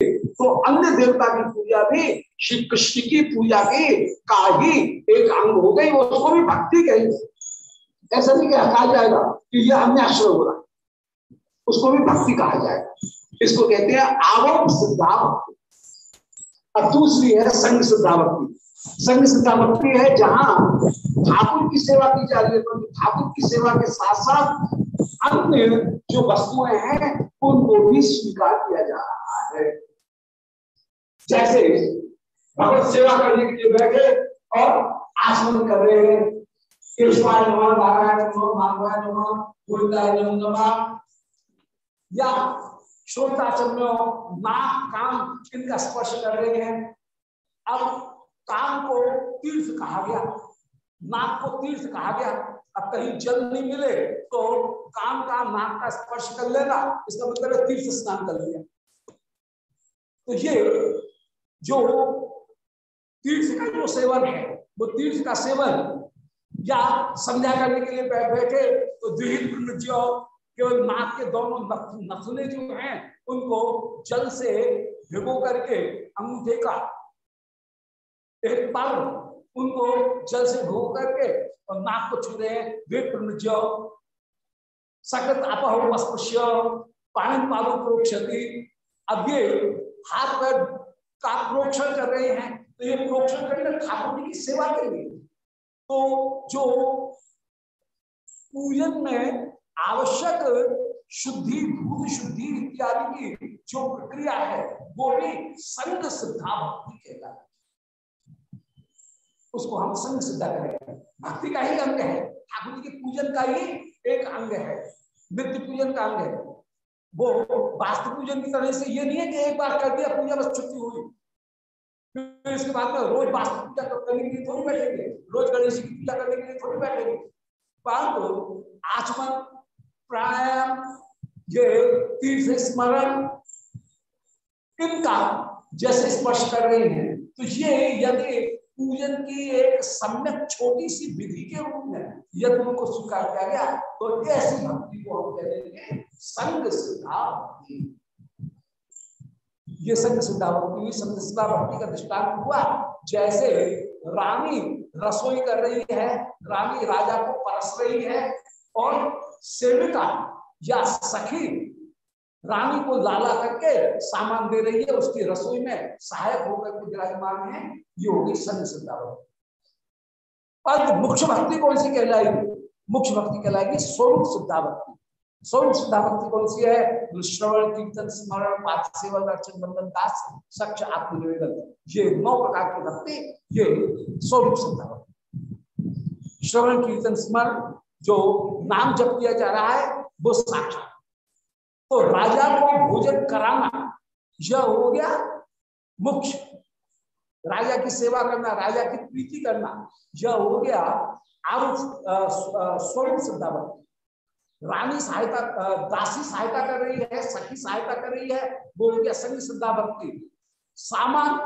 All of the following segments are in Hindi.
तो अन्य देवता की पूजा भी, श्री कृष्ण की पूजा के का ही एक अंग हो गई, उसको भी भक्ति कहेंगे ऐसा नहीं कहा जाएगा कि यह अन्य आश्रय हो रहा उसको भी भक्ति कहा जाएगा। इसको कहते हैं आवम सिद्धा भक्ति अब दूसरी है संघ सिद्धा भक्ति संग सिद्धा भक्ति है जहाँ ठाकुर की सेवा की जा रही है तो ठाकुर की सेवा के साथ साथ अन्य जो वस्तुएँ हैं, उनको भी स्वीकार किया जा रहा है। जैसे भगवत सेवा करने के लिए बैठे और आचमन कर रहे हैं। या काम इनका स्पर्श कर रहे हैं। अब काम को तीर्थ कहा गया। नाक को तीर्थ कहा गया। अब कहीं जल नहीं मिले तो काम का, नाक का स्पर्श कर लेना। इसका मतलब तीर्थ स्नान कर लिया। तो ये जो तीर्थ का जो सेवन है, वो तीर्थ का सेवन या संध्या करने के लिए बैठे तो द्विहित केवल नाक के दोनों नथुने जो हैं, उनको जल से भिगो करके अंगूठे का एक पर उनको जल से भिगो करके और नाक को छू रहे वे प्रमुज्य सकत अपहस्पृश्य पानी पालो प्रोक्षति। अब ये हाथ पर का प्रोक्षण कर रहे हैं तो ये प्रोक्षण करके ठाकुर जी की सेवा के लिए। तो जो पूजन में आवश्यक शुद्धि, भूत शुद्धि इत्यादि की जो प्रक्रिया है, वो भी संग सिद्धा भक्ति कहता है उसको हम संग सिद्धा करेंगे भक्ति का ही अंग है। ठाकुर जी के पूजन का ही एक अंग है। नित्य पूजन का अंग है। वो वास्तु पूजन की तरह से ये नहीं है कि एक बार कर दिया, पूजा बस छुट्टी हुई। फिर इसके बाद में रोज वास्तु पूजा करने के लिए थोड़ी बैठेंगे, रोज गणेश की पूजा करने के लिए थोड़ी बैठेंगे। परंतु आचमन, प्राणायाम, ये तीर्थ स्मरण, इनका जैसे स्पर्श कर रहे हैं तो ये यदि पूजन की एक सम्यक छोटी सी विधि के रूप में यदि उनको स्वीकार किया गया तो ऐसी भक्ति को हम कह देंगे, संग सिद्धा भक्ति ये संग सिद्धा भक्ति संग सिद्धा भक्ति का दृष्टांत हुआ। जैसे रानी रसोई कर रही है, रानी राजा को परस रही है, और सेविका या सखी रानी को लाला करके सामान दे रही है, उसकी रसोई में सहायक होकर के विराजमान है। ये होगी संग सिद्धावत। पर मुख्य भक्ति कौन सी कहलाएगी? मुख्य भक्ति कहलाएगी स्वरूप सिद्धावक्ति स्वरूप सिद्धावक्ति कौन सी है? श्रवण, कीर्तन, स्मरण पाठ सेवन अर्चन बंधन दास सक्ष आत्मनिवेदन। ये नौ प्रकार की भक्ति, ये स्वरूप सिद्धावक्ति श्रवण, कीर्तन, स्मरण, जो नाम जप किया जा रहा है, वो साक्षात। तो राजा को भोजन कराना, यह हो गया मुख्य। राजा की सेवा करना, राजा की प्रीति करना, यह हो गया आरोप स्वरूप सिद्धावत रानी सहायता दासी सहायता कर रही है, सखी सहायता कर रही है, वो हो गया संग सिद्धावक्ति सामान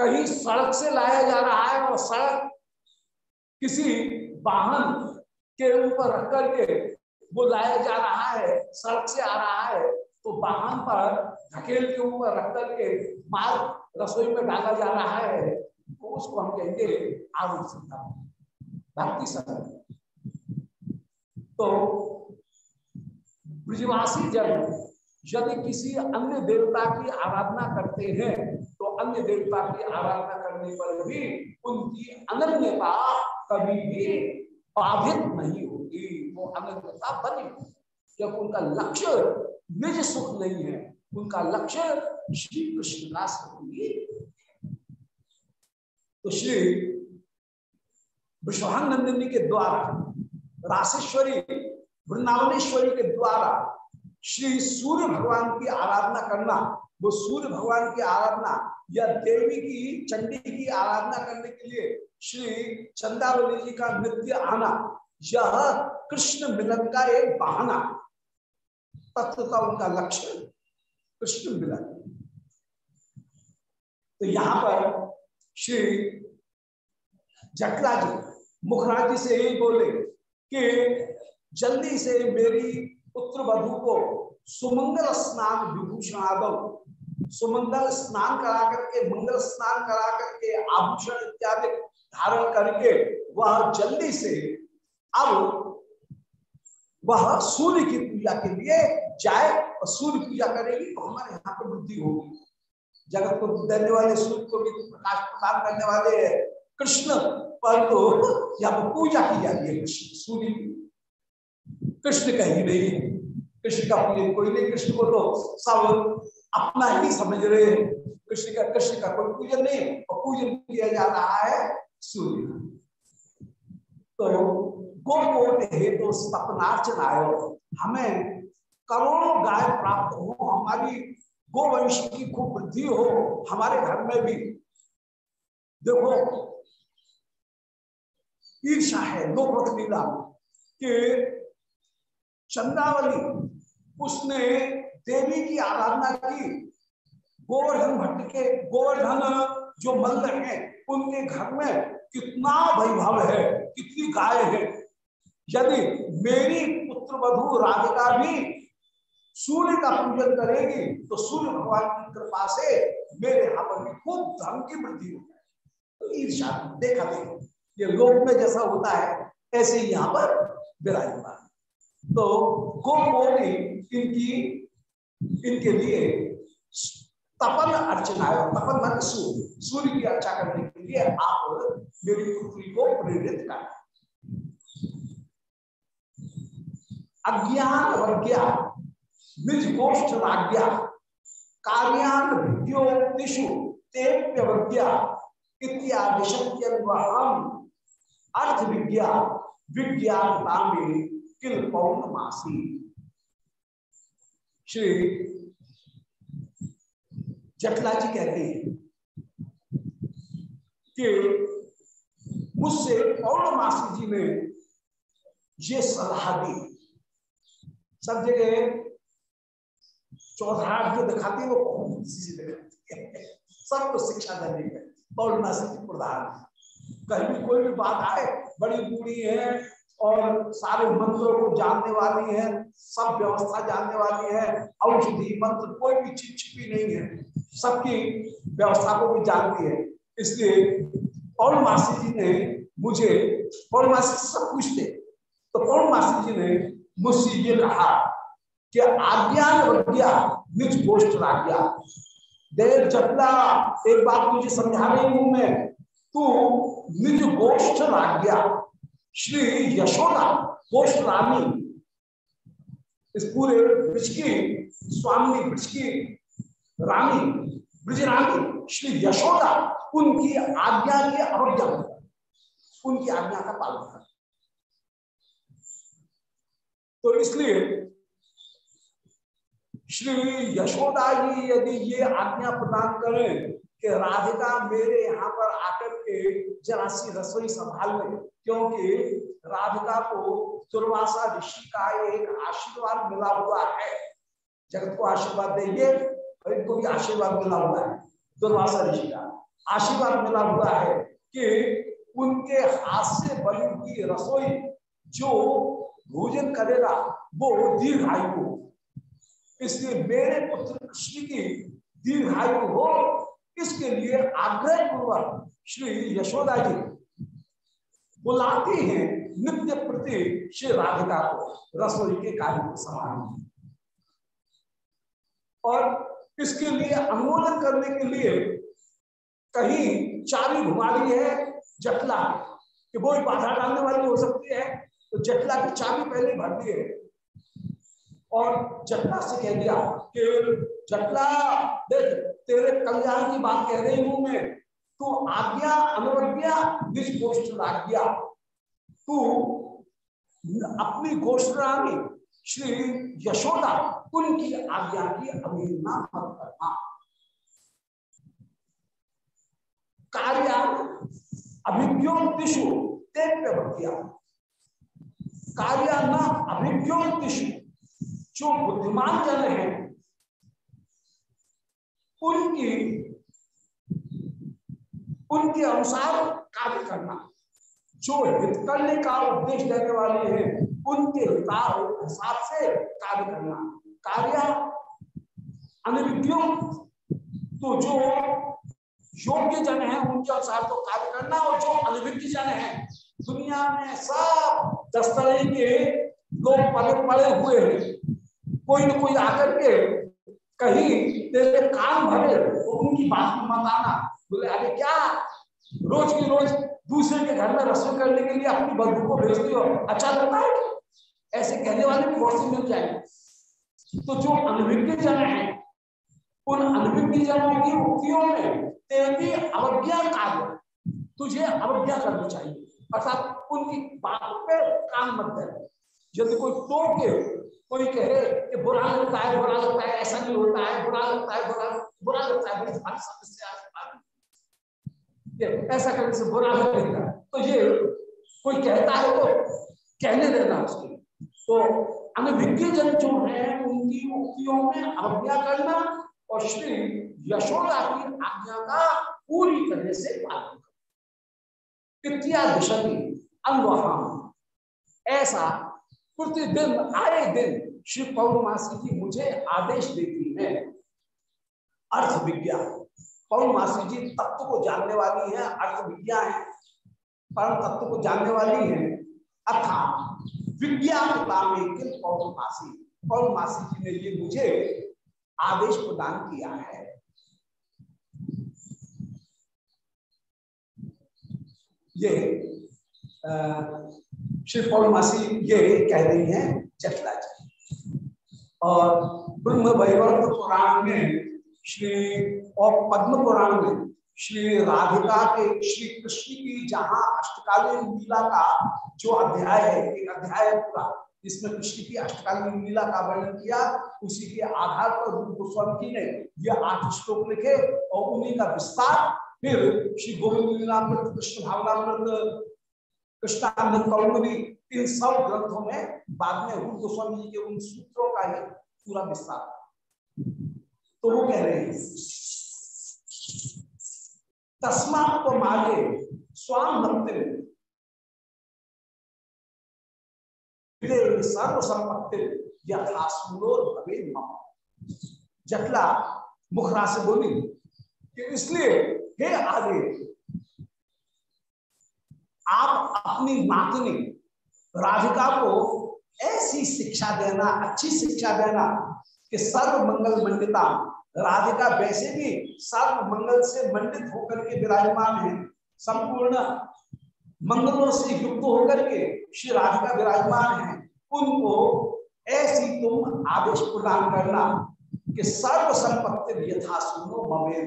कहीं सड़क से लाया जा रहा है और सड़क किसी वाहन के ऊपर रख करके वो लाया जा रहा है, सड़क से आ रहा है तो वाहन पर धकेल के ऊपर रख करके माल रसोई में डाला जा रहा है तो उसको हम कहेंगे आरोप सिद्धा भक्ति संग तो ब्रजवासी जब यदि किसी अन्य देवता की आराधना करते हैं तो अन्य देवता की आराधना करने पर भी उनकी अनन्यता कभी भी बाधित नहीं होगी। वो अनंतता बनी। क्योंकि उनका लक्ष्य, निज सुख नहीं है, उनका लक्ष्य श्री कृष्ण का तो श्री विश्वानंदिनी के द्वारा राशेश्वरी वृंदावनेश्वरी के द्वारा श्री सूर्य भगवान की आराधना करना, वो सूर्य भगवान की आराधना या देवी की, चंडी की आराधना करने के लिए श्री चंदावली जी का नृत्य आना, यह कृष्ण मिलन का एक बहाना, तत्व का उनका लक्ष्य कृष्ण मिलन। तो यहाँ पर श्री जटला जी मुखराज जी से यही बोले कि जल्दी से मेरी पुत्र वधु को सुमंगल स्नान विभूषण आदम, सुमंगल स्नान करा करके, मंगल स्नान करा करके आभूषण इत्यादि धारण करके वह जल्दी से अब वह सूर्य की पूजा के लिए जाए और सूर्य पूजा करेगी तो हमारे यहाँ पर वृद्धि होगी। जगत को देने वाले, सूर्य को भी प्रकाश प्रदान करने वाले कृष्ण पर तो यहाँ पर पूजा की जाती है कृष्ण सूर्य की। कृष्ण कहीं नहीं कृष्ण का पूजन कोई नहीं। कृष्ण को तो सब अपना ही समझ रहे हैं। कृष्ण का कृष्ण का कोई पूजन नहीं और पूजन किया जा रहा है सूर्य तो गोपोट हेतु सपनार्चन आयो हमें करोड़ों गाय प्राप्त हो, हमारी गोवंश की खूब वृद्धि हो, हमारे घर में भी। देखो ईर्षा है लोकवत लीला। कि चंद्रावली उसने देवी की आराधना की। गोवर्धन भट्ट के गोवर्धन जो मंदिर है, उनके घर में कितना वैभव है, कितनी गाय है। यदि मेरी पुत्र वधु राधिका भी सूर्य का पूजन करेगी तो सूर्य भगवान की कृपा से मेरे यहाँ पर भी खूब धर्म की वृद्धि हो तो ईर्षा देखा देखो, ये लोक में जैसा होता है, ऐसे ही यहाँ पर विराजमान। तो गोमोनी इनकी, इनके लिए तपन अर्चना है, तपन मन सूर्य। सूर्य की अर्चा करने के लिए आप मेरी पुत्री को प्रेरित कर अज्ञान और ज्ञान निज राज्ञा तेप्यवज्ञा इत्यादि अर्थ विज्ञा विज्ञानता में किल पौर्णमासी श्री जटला जी कहते हैं कि मुझसे पौर्णमासी जी ने ये सलाह दी। सब जगह चौथा जो दिखाती है, वो सबको शिक्षा देने में पौर्णमासी की प्रधान। कहीं भी कोई भी बात आए, बड़ी बूढ़ी है और सारे मंत्रों को जानने वाली है, सब व्यवस्था जानने वाली है, औषधि, मंत्र, कोई भी चीज़ छिपी नहीं है। सबकी व्यवस्था को भी जानती है। इसलिए पौर्णमासी जी ने मुझे पौर्णमासी सब पूछते तो पौर्णमासी जी ने मुझसे ये कहा कि आज्ञा विज्ञा निज गोष्ठ राज्ञा देव जटला एक बात मुझे समझा रही हूँ मैं। तू निज गोष्ठ राज्ञा श्री यशोदा गोष्ठ रानी। इस पूरे ब्रज की, स्वामी ब्रज की रानी, ब्रज रानी, श्री यशोदा, उनकी आज्ञा की अवज्ञा उनकी आज्ञा का पालन कर। तो इसलिए श्री यशोदा जी यदि ये आज्ञा प्रदान करें कि राधिका मेरे यहाँ पर आकर के जरा सी रसोई संभाल ले, क्योंकि राधिका को दुर्वासा ऋषि का एक आशीर्वाद मिला हुआ है। जगत को आशीर्वाद देंगे, और इनको भी आशीर्वाद मिला हुआ है, दुर्वासा ऋषि का आशीर्वाद मिला हुआ है कि उनके हाथ से बनी हुई रसोई जो भोजन करेगा, वो दीर्घायु इसलिए मेरे पुत्र कृष्ण की दीर्घायु हो, इसके लिए आग्रह पूर्वक श्री यशोदा जी बुलाती हैं नित्य प्रति श्री राधिका को, रसोई के कार्य को समान और इसके लिए अनुमोदन करने के लिए कहीं चारी घुमारी है, जटला, कि वो बाधा डालने वाली हो सकती है तो जटला की चाबी पहले भर दी है और जटला से कह दिया कि, जटला, देख, तेरे कल्याण की बात कह रही हूँ मैं। तू आज्ञा अनुज्ञा निज गोष्ठ आज्ञा तू अपनी घोषणा में श्री यशोदा, उनकी आज्ञा की अवहेलना मत करना। कार्य अभिज्ञोतिषु न अभिज्ञोतिषु जो बुद्धिमान जन है, उनकी, उनके अनुसार कार्य करना। जो हित करने का उपदेश देने वाले हैं, उनके हिसाब से कार्य करना। कार्य अनिविज्ञों तो जो योग्य जन है, उनके अनुसार तो कार्य करना, और जो अनभिज्ञ जन है, दुनिया में सब दस तरह के लोग पड़े पड़े हुए हैं। कोई न कोई आकर के कहीं तेरे कान भरे तो उनकी बात मत आना। बोले, अरे क्या? रोज की रोज दूसरे के घर में रसोई करने के लिए अपनी बंधु को भेजती हो? अच्छा लगता है ऐसे कहने वाले भी बहुत से मिल जाएँगे। तो जो अनभिज्ञ जन है, उन अनभिज्ञ जनों की उक्तियों में तेरी अवज्ञा कार्य तुझे अवज्ञा करनी चाहिए। अर्थात उनकी बात पे काम मत दे यदि कोई टोके कोई कहे कि बुरा लगता है, बुरा लगता है, ऐसा नहीं होता है, बुरा लगता है, बुरा बुरा लगता है बड़ी समस्या ऐसा करने से बुरा लगेगा तो ये कोई कहता है तो कहने देना उसके। तो अनभिज्ञ जन जो है, उनकी उक्तियों में अवज्ञा करना और श्री यशोदा की आज्ञा का पूरी तरह से पालन करना। दिशती अनुहाम ऐसा प्रतिदिन आए दिन श्री पौर्णमासी जी मुझे आदेश देती है। अर्थ विज्ञान पौर्णमासी जी तत्व को जानने वाली है अर्थ विज्ञान है। परम तत्व को जानने वाली है। अर्थात किन पौर्णमासी पौर्णमासी जी ने ये मुझे आदेश प्रदान किया है। ये श्री पौर्णमासी ये कह रही हैं चटला जी। और ब्रह्म वैवर्त पुराण में, श्री और पद्म पुराण में, श्री राधिका के, श्री कृष्ण की जहाँ अष्टकालीन लीला का जो अध्याय है, एक अध्याय पूरा इसमें कृष्ण की अष्टकालीन लीला का वर्णन किया, उसी के आधार पर गोस्वामी जी ने ये आठ श्लोक लिखे और उन्हीं का विस्तार, फिर श्री गोविंद लीलामृत कृष्ण भावनामृत कृष्णामृत कौमुदी इन सब ग्रंथों में बाद में रूप गोस्वामी जी के उन सूत्रों का ही पूरा विस्तार। तो वो कह रहे हैं, तस्मात को मागे स्वाम सर्व संपत्ति यथा भवे जटला मुखरा से बोली, कि इसलिए हे आगे आप अपनी नातनी राधिका को ऐसी शिक्षा देना, अच्छी शिक्षा देना कि सर्व मंगल मंडिता राधिका वैसे भी सर्व मंगल से मंडित होकर के विराजमान है। संपूर्ण मंगलों से युक्त होकर के श्री राधिका विराजमान है। उनको ऐसी तुम आदेश प्रदान करना कि सर्व संपत्ति यथा सुनो ममेर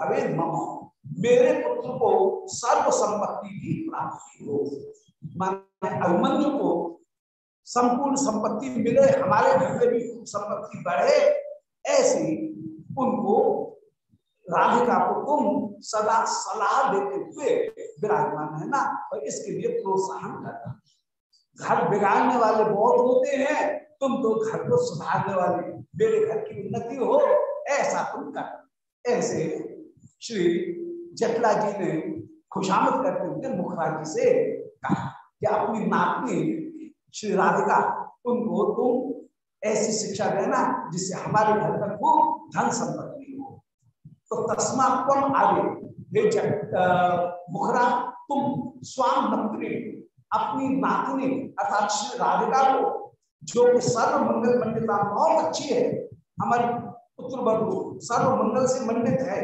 अरे मम। मेरे पुत्र को सर्व संपत्ति की प्राप्ति हो। माने अभिमन्यु को संपूर्ण संपत्ति मिले, हमारे घर में भी संपत्ति बढ़े, ऐसी उनको राधिका को तुम सदा सलाह देते हुए विराजमान है ना और इसके लिए प्रोत्साहन करना। घर बिगाड़ने वाले बहुत होते हैं, तुम तो घर को सुधारने वाले, मेरे घर की उन्नति हो, ऐसा तुम कर। ऐसे श्री जटला जी ने खुशामद करते हुए मुखराज जी से कहा कि अपनी नातनी श्री राधिका उनको तुम ऐसी शिक्षा देना जिससे हमारे घर पर खूब धन संपत्ति हो। तो तस्मा कम आगे मुखरा, तुम स्वाम मंत्री, अपनी नातनी अर्थात श्री राधिका को, जो कि सर्व मंगल मंडिता बहुत अच्छी है, हमारी पुत्र बधु सर्व मंगल से मंडित है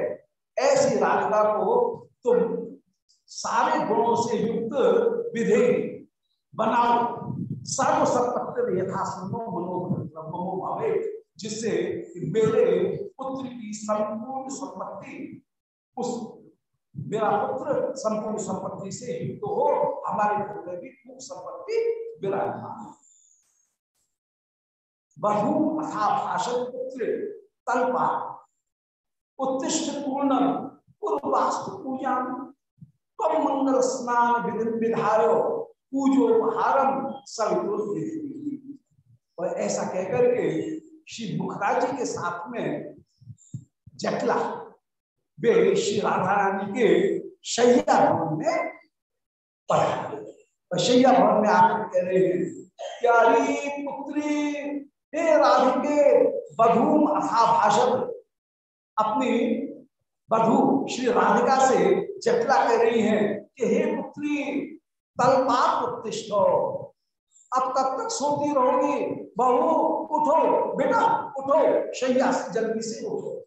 ऐसी राधिका को तुम सारे गुणों से युक्त विधे बनाओ। सर्व संपत्ति यथा मनो भावे, जिससे मेरे पुत्र की संपूर्ण संपत्ति, उस मेरा पुत्र संपूर्ण संपत्ति से युक्त हो, हमारे घर में भी खूब संपत्ति विराजमान बहु अथा भाषण पुत्र तल्पा उत्तिष्ठ पूर्ण पूर्वास्तु पूजा कम मंगल स्नान विधि विधारो पूजोपहारम सवितुर और ऐसा कहकर के श्री मुखराज जी के साथ में जटला वे श्री राधा रानी के शैया भवन में पढ़ा शैया भवन में आकर कह रहे हैं, प्यारी पुत्री, हे राधिके बधूम अथा भाषण अपनी बधु श्री राधिका से जटला कह रही हैं कि हे पुत्री तलपात उत्तिष्ठ अब तब तक सोती रहोगी। बहू, उठो, बेटा, उठो शैया से जल्दी से उठो।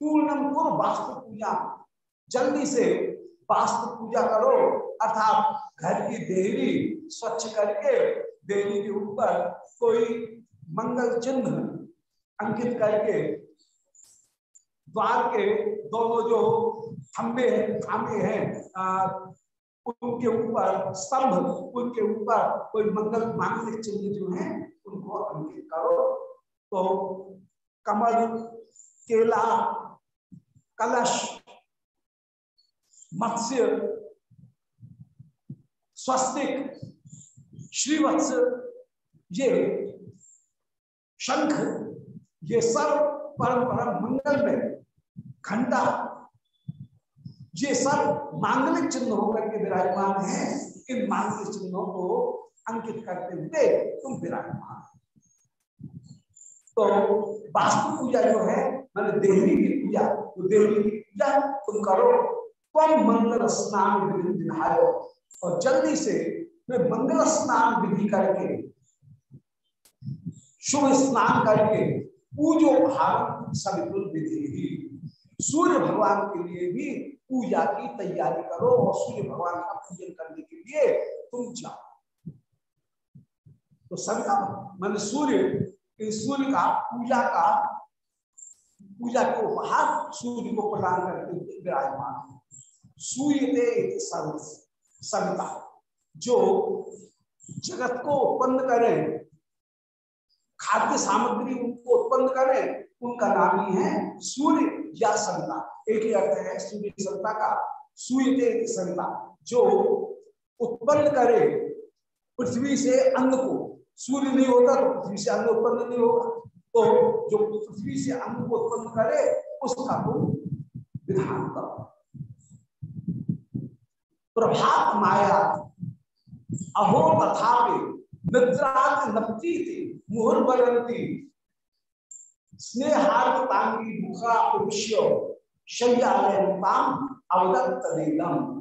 पूर्णम पुर वास्तु पूजा। जल्दी से वास्तु पूजा करो। अर्थात घर की देवी स्वच्छ करके देवी के ऊपर कोई मंगल चिन्ह अंकित करके द्वार के दोनों जो खंबे खामे हैं उनके ऊपर स्तंभ, उनके ऊपर कोई मंगल मांगलिक चिन्ह जो है, उनको अंकित करो। तो कमल, केला, कलश, मत्स्य, स्वस्तिक, श्रीवत्स, ये शंख, ये सब परम परम मंगल में घंटा ये सब मांगलिक चिन्ह होकर के विराजमान है। इन मांगलिक चिन्हों को अंकित करते हुए तुम विराजमान तो वास्तु पूजा जो है, मैंने देवी की पूजा तो देवी की पूजा तुम करो। तुम मंगल स्नान विधि दिखाओ और जल्दी से मैं मंगल स्नान विधि करके, शुभ स्नान करके पूजो भाव सवितुल विधि। सूर्य भगवान के लिए भी पूजा की तैयारी करो और सूर्य भगवान का पूजन करने के लिए तुम जाओ। तो सविता मान सूर्य सूर्य का पूजा का, पूजा के उपहार सूर्य को प्रदान करते हुए विराजमान सूर्य सविता जो जगत को उत्पन्न करें, खाद्य सामग्री उनको उत्पन्न करें, उनका नाम ही है सूर्य। या सविता एक ही अर्थ है सूर्य सविता का सूर्य सविता जो उत्पन्न करे पृथ्वी से अन्न को, सूर्य नहीं होता तो पृथ्वी से अन्न उत्पन्न नहीं होगा। तो जो पृथ्वी से अन्न को उत्पन्न करे, उसका तुम विधान करो। प्रभात माया, अहो तथा निद्रा नपती थी मुहर बरंती स्नेहार्तांगी मुखा उपश्य शय्यालयताम अवदत्तम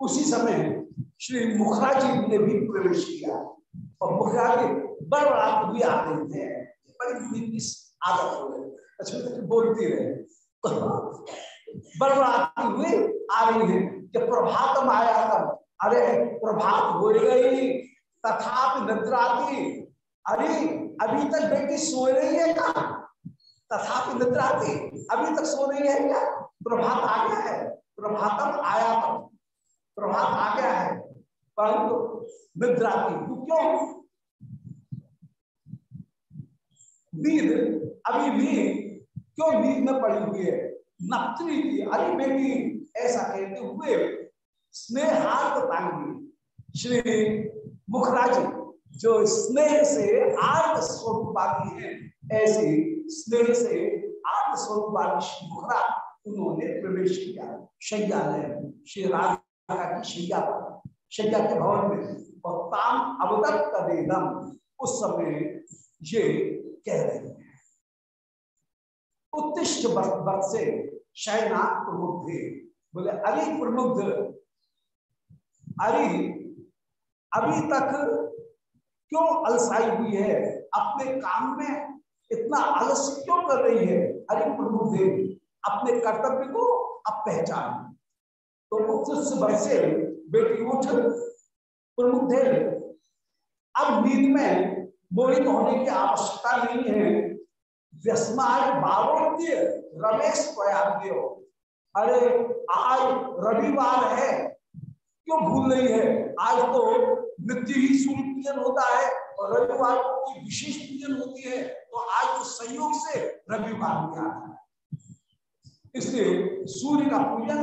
उसी समय श्री मुखरा जी ने भी प्रवेश किया। और मुखरा जी बड़ बड़ा भी आ रहे थे बड़ी आदत हो गई। अच्छा बोलती रहे। बड़बड़ाती हुए आ रही है। जब प्रभात में आया तब, अरे, प्रभात हो गई। तथा निद्राती। अरे अभी तक बेटी सो रही है क्या? तथा निद्राती। अभी तक सो रही है क्या? प्रभात आ गया है। प्रभातम आया तब प्रभात आ गया है। परंतु निद्राती। क्यों? नींद। अभी भी क्यों नींद में पड़ी हुई है? नपत्री की। अरे बेटी, ऐसा कहते हुए स्नेहार्थ तांगी। श्री मुखराज, जो स्नेह से आर्थ स्वरूप वाली है, ऐसे स्नेह से आर्थ स्वरूप वाली श्री मुखरा उन्होंने प्रवेश किया। शैयालय, श्री राधा की शैया शैया के भवन में। और ताम अवगत कदेदम उस समय ये कह रहे हैं। उत्तिष्ट वर्त से शयना प्रमुख बोले, अरे प्रमुख अरे अभी तक क्यों अलसाई हुई है? अपने काम में इतना आलस्य क्यों कर रही है? अरे प्रमुख देव, अपने कर्तव्य को अब पहचान। तो बरसे बेटी उठ प्रमुख देव, अब नींद में मोहित होने की आवश्यकता नहीं है। रमेश प्रयाग्यो अरे, आज रविवार है। क्यों भूल रही है? आज तो नित्य ही सूर्य पूजन होता है और रविवार को कोई विशेष पूजन होती है तो आज तो संयोग से रविवार में आता है। इसलिए सूर्य का पूजन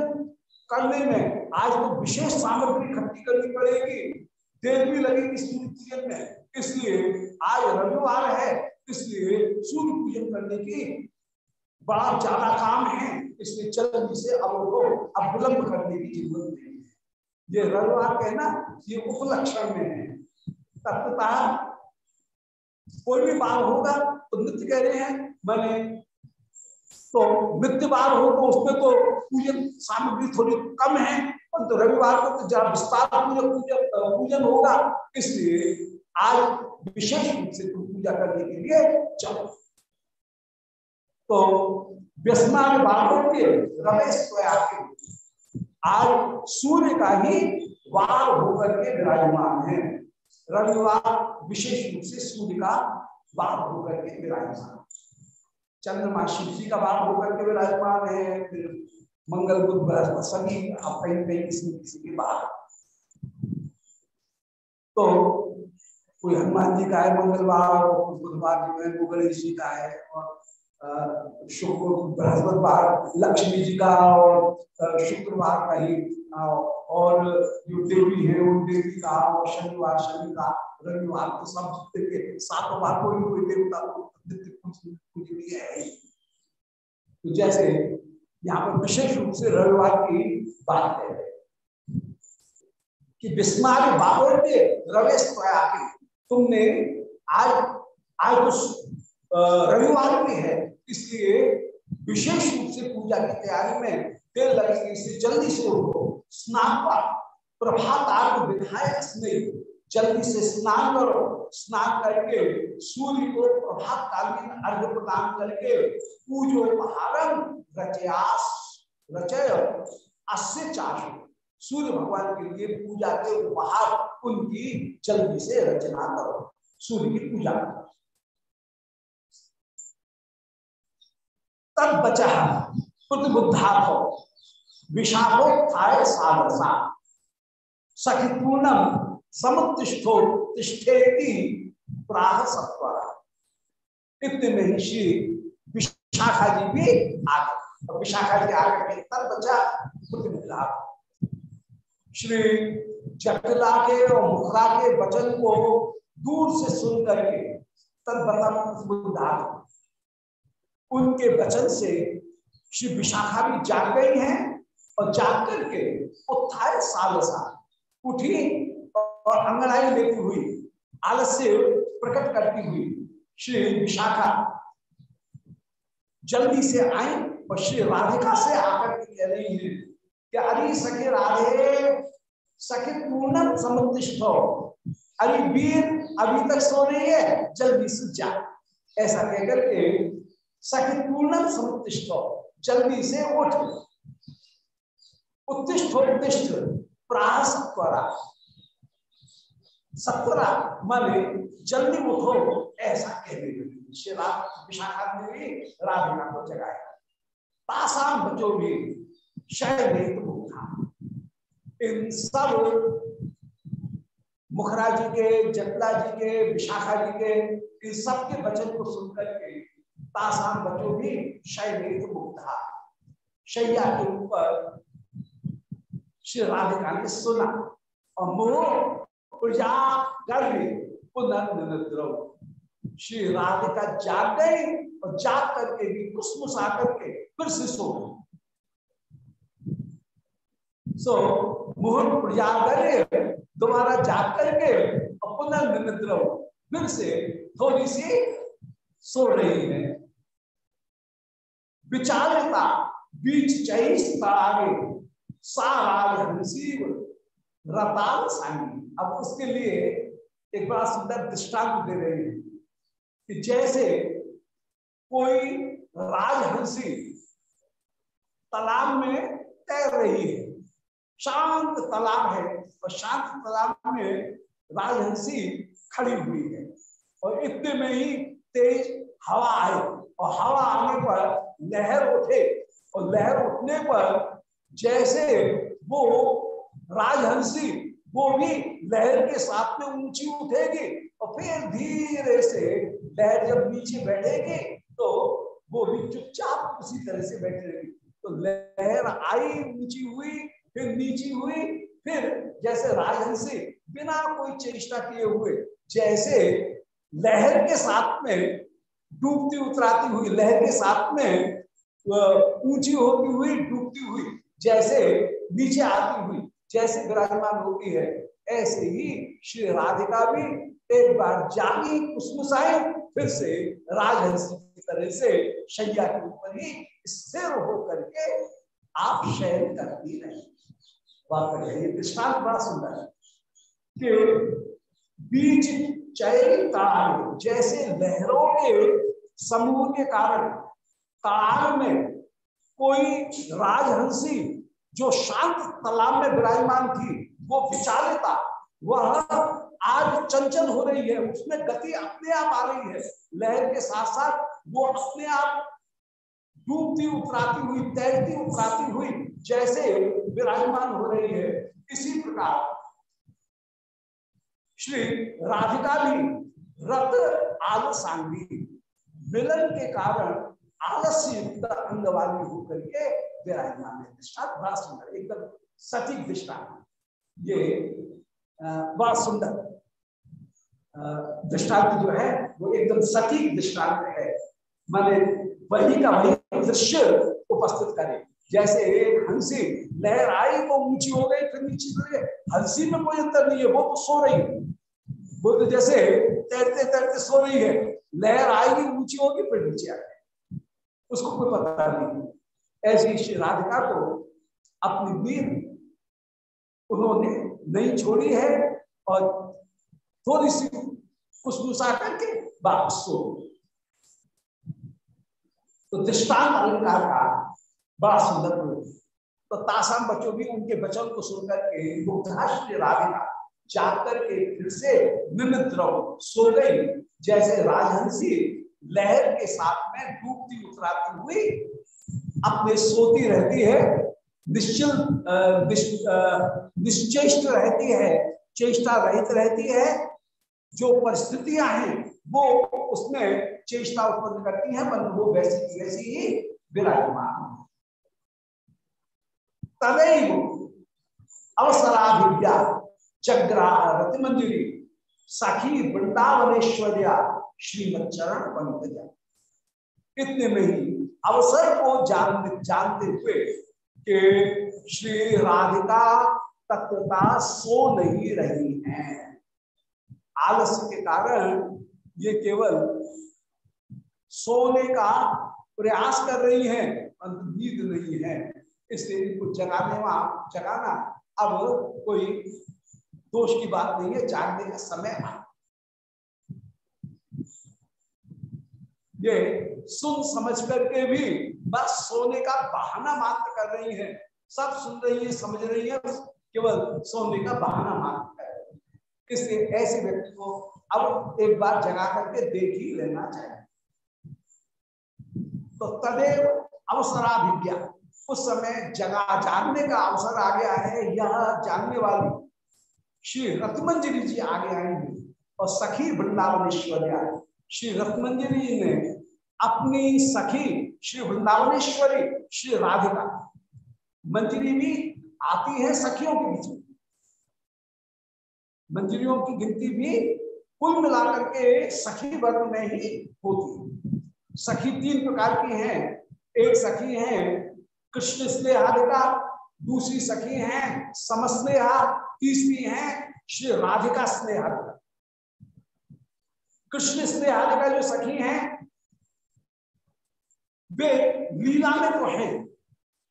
करने में आज तो विशेष सामग्री इकट्ठी करनी पड़ेगी। देर भी लगेगी सूर्य पूजन में। इसलिए आज रविवार है, इसलिए सूर्य पूजन करने की बड़ा ज़्यादा काम है। इसलिए जल्दी से अब अब विलंब करने की ज़रूरत है। ये रविवार कहना ये उपलक्षण में है। तत्वता कोई भी बार होगा तो नृत्य कह रहे हैं, मैंने तो नृत्य बार हो तो उसमें तो पूजन सामग्री थोड़ी कम है, परंतु रविवार को तो जरा विस्तार पूजन पूजन पूजन होगा, इसलिए आज विशेष रूप से तुम पूजा करने के लिए चलो। तो व्यसना बात के रमेश आज सूर्य का ही वार होकर के विराजमान है। रविवार विशेष रूप से सूर्य का वार होकर के विराजमान चंद्रमा शिव जी का वार होकर के विराजमान है, फिर मंगल बुद्ध बृहस्पति सभी आप कहीं कहीं किसी किसी के बाद। तो कोई हनुमान जी का है मंगलवार और बुधवार जो है गणेश जी का है और शुक्र लक्ष्मी जी का और शुक्रवार का ही और जो देवी है, उन देवी का और शनिवार, शनि का, रविवार तो सब के सातों बार कोई कोई देवता है तो जैसे यहाँ पर विशेष रूप से रविवार की बात है कि बिस्मार बाबर के रवेश तुमने आज आज तो रविवार भी है इसलिए विशेष रूप से पूजा की तैयारी में देर लगेगी से जल्दी से उठो स्नान पर प्रभात आग विधायक स्नेह जल्दी से स्नान करो। स्नान करके सूर्य को प्रभात कालीन अर्घ प्रदान करके पूजोपहारम रचयास, रचय, अस्य चाशु। सूर्य भगवान के लिए पूजा के उपहार उनकी जल्दी से रचना करो, सूर्य की पूजा करो। बचा सखिपूर्णम समुत्तिष्ठो तिष्ठेति प्राह सत्वरा। इतने ही श्री विशाखा जी भी विशाखा जी श्री के और मुखरा के वचन को दूर से सुन करके तद बता उनके वचन से श्री विशाखा भी जाग गई हैं और जाग करके उत्थाय सालसा उठी और अंगड़ाई लेती हुई, आलस्य प्रकट करती हुई श्री विशाखा जल्दी से आई और श्री राधिका से आकर के कह रही है कि अरे सखे राधे, सखे पूर्णम समुदिष्ट अरे वीर, अभी तक सो रही है, जल्दी से जा। ऐसा कहकर के सखी पूर्णम समुदिष्ट जल्दी से उठ। उत्तिष्ठ उत्तिष्ठ। प्राण सत्वरा सत्वरा, माने जल्दी उठो। ऐसा कहने लगी। श्री विशाखा ने भी राधिका को जगाया तासाम बचो भी शयनेत मुखा इन सब मुखरा जी के जटला जी के, विशाखा जी के, इन सब के वचन को सुनकर के तासाम बचो भी शयनेत मुक्ता शैया के ऊपर श्री राधिका ने सुना और मोह प्रजा श्री राधिका जाग गई और जाग करके भी मुस्मुसा करके फिर से सो सो मुहूर्त प्रजागर दोबारा जाग करके और पुनर्निद्र, फिर से थोड़ी सी सो रही है। विचारता, बीच चैस अब उसके लिए एक बड़ा सुंदर दृष्टांत दे रहे हैं कि जैसे कोई राजहंसी तालाब में तैर रही है, शांत तालाब है, और शांत तालाब में राजहंसी खड़ी हुई है, और इतने में ही तेज हवा आए और हवा आने पर लहर उठे। और लहर उठने पर जैसे वो राजहंसी, वो भी लहर के साथ में ऊँची उठेगी और फिर धीरे से लहर जब नीचे बैठेगी तो वो भी चुपचाप उसी तरह से बैठे रहेगी तो लहर आई, ऊँची हुई, फिर नीची हुई, फिर जैसे राजहंसी, बिना कोई चेष्टा किए हुए, जैसे लहर के साथ में डूबती उतराती हुई, लहर के साथ में ऊँची होती हुई, डूबती हुई, जैसे नीचे आती हुई, जैसे विराजमान होती है, ऐसे ही श्री राधिका भी एक बार जागी कुसमुसाए फिर से राजहंस की तरह से शैया के ऊपर ही स्थिर होकर के आप शयन करती रहे। ये दृष्टांत बड़ा सुंदर है कि बीच चय तार जैसे लहरों के समूह के कारण, तार में कोई राजहंसी जो शांत तालाब में विराजमान थी, वो विचारिता, वह आज चंचल हो रही है, उसमें गति अपने आप आ रही है। लहर के साथ साथ वो अपने आप डूबती, उतराती हुई, तैरती, उतराती हुई, जैसे विराजमान हो रही है। इसी प्रकार श्री राधिका भी रत आलसांगी मिलन के कारण आलस्य अंग वाली होकर के विराजमान है। दृष्टांत बड़ा सुंदर, एकदम सटीक दृष्टांत ये बड़ा सुंदर दृष्टांत जो है, वो एकदम सटीक दृष्टांत है। माने वही का वही दृश्य उपस्थित करे। जैसे एक हँसी, लहर आई तो ऊँची हो गई, फिर नीचे चली। गई हँसी में कोई अंतर नहीं है, वो तो सो रही है। वो तो जैसे तैरते तैरते सो रही है। लहर आएगी, ऊँची होगी, फिर नीचे आएगी। उसको कोई पता नहीं। ऐसी श्री राधिका को अपनी वीर उन्होंने नहीं छोड़ी है और थोड़ी सी गुस्सा करके वापस सो तो दृष्टांत अलंकार का बड़ा सुंदर तो तासाम बच्चों भी उनके वचन को सुनकर के राधिका जाकर के फिर से निमित्र सो गई। जैसे राजहंसी लहर के साथ में डूबती उतराती हुई अपने सोती रहती है, निश्चल निश्चेष्ट रहती है, चेष्टा रहित रहती है, जो परिस्थितियाँ हैं, वो उसमें चेष्टा उत्पन्न करती है पर वो वैसी की वैसी ही विराजमान तदैव अवसराभिज्ञा चग्रा रति सखी वृंदावनेश्वर्या श्रीमद चरण पंकज इतने में ही अवसर को जान जानते हुए कि श्री राधिका तत्वता सो नहीं रही है। आलस्य के कारण ये केवल सोने का प्रयास कर रही है, परंतु नींद नहीं है। इसलिए इनको जगाने वहाँ जगाना अब कोई दोष की बात नहीं है, जागने का समय आ। ये सुन समझ करके भी बस सोने का बहाना मात्र कर रही है। सब सुन रही है, समझ रही है, केवल सोने का बहाना मात्र कर रही है। इसलिए ऐसे व्यक्ति को अब एक बार जगा करके देख ही लेना चाहिए। तो तदेव अवसराभिज्ञा। उस समय जगा जानने का अवसर आ गया है, यह जानने वाली श्री रत्मंजरी जी आगे आएँगे और सखी वृंदावनेश्वरी आए। श्री रत्मंजरी ने अपनी सखी श्री वृंदावनेश्वरी, श्री राधिका, मंजरी भी आती है सखियों के बीच में। मंजरियों की गिनती भी कुल मिलाकर के सखी वर्ग में ही होती है। सखी तीन प्रकार की हैं। एक सखी है कृष्ण स्नेहाधिका दूसरी सखी है समस्नेहा तीसरी है श्री राधिका स्नेहाधिका कृष्ण स्नेहाधिका जो सखी है वे लीला में तो है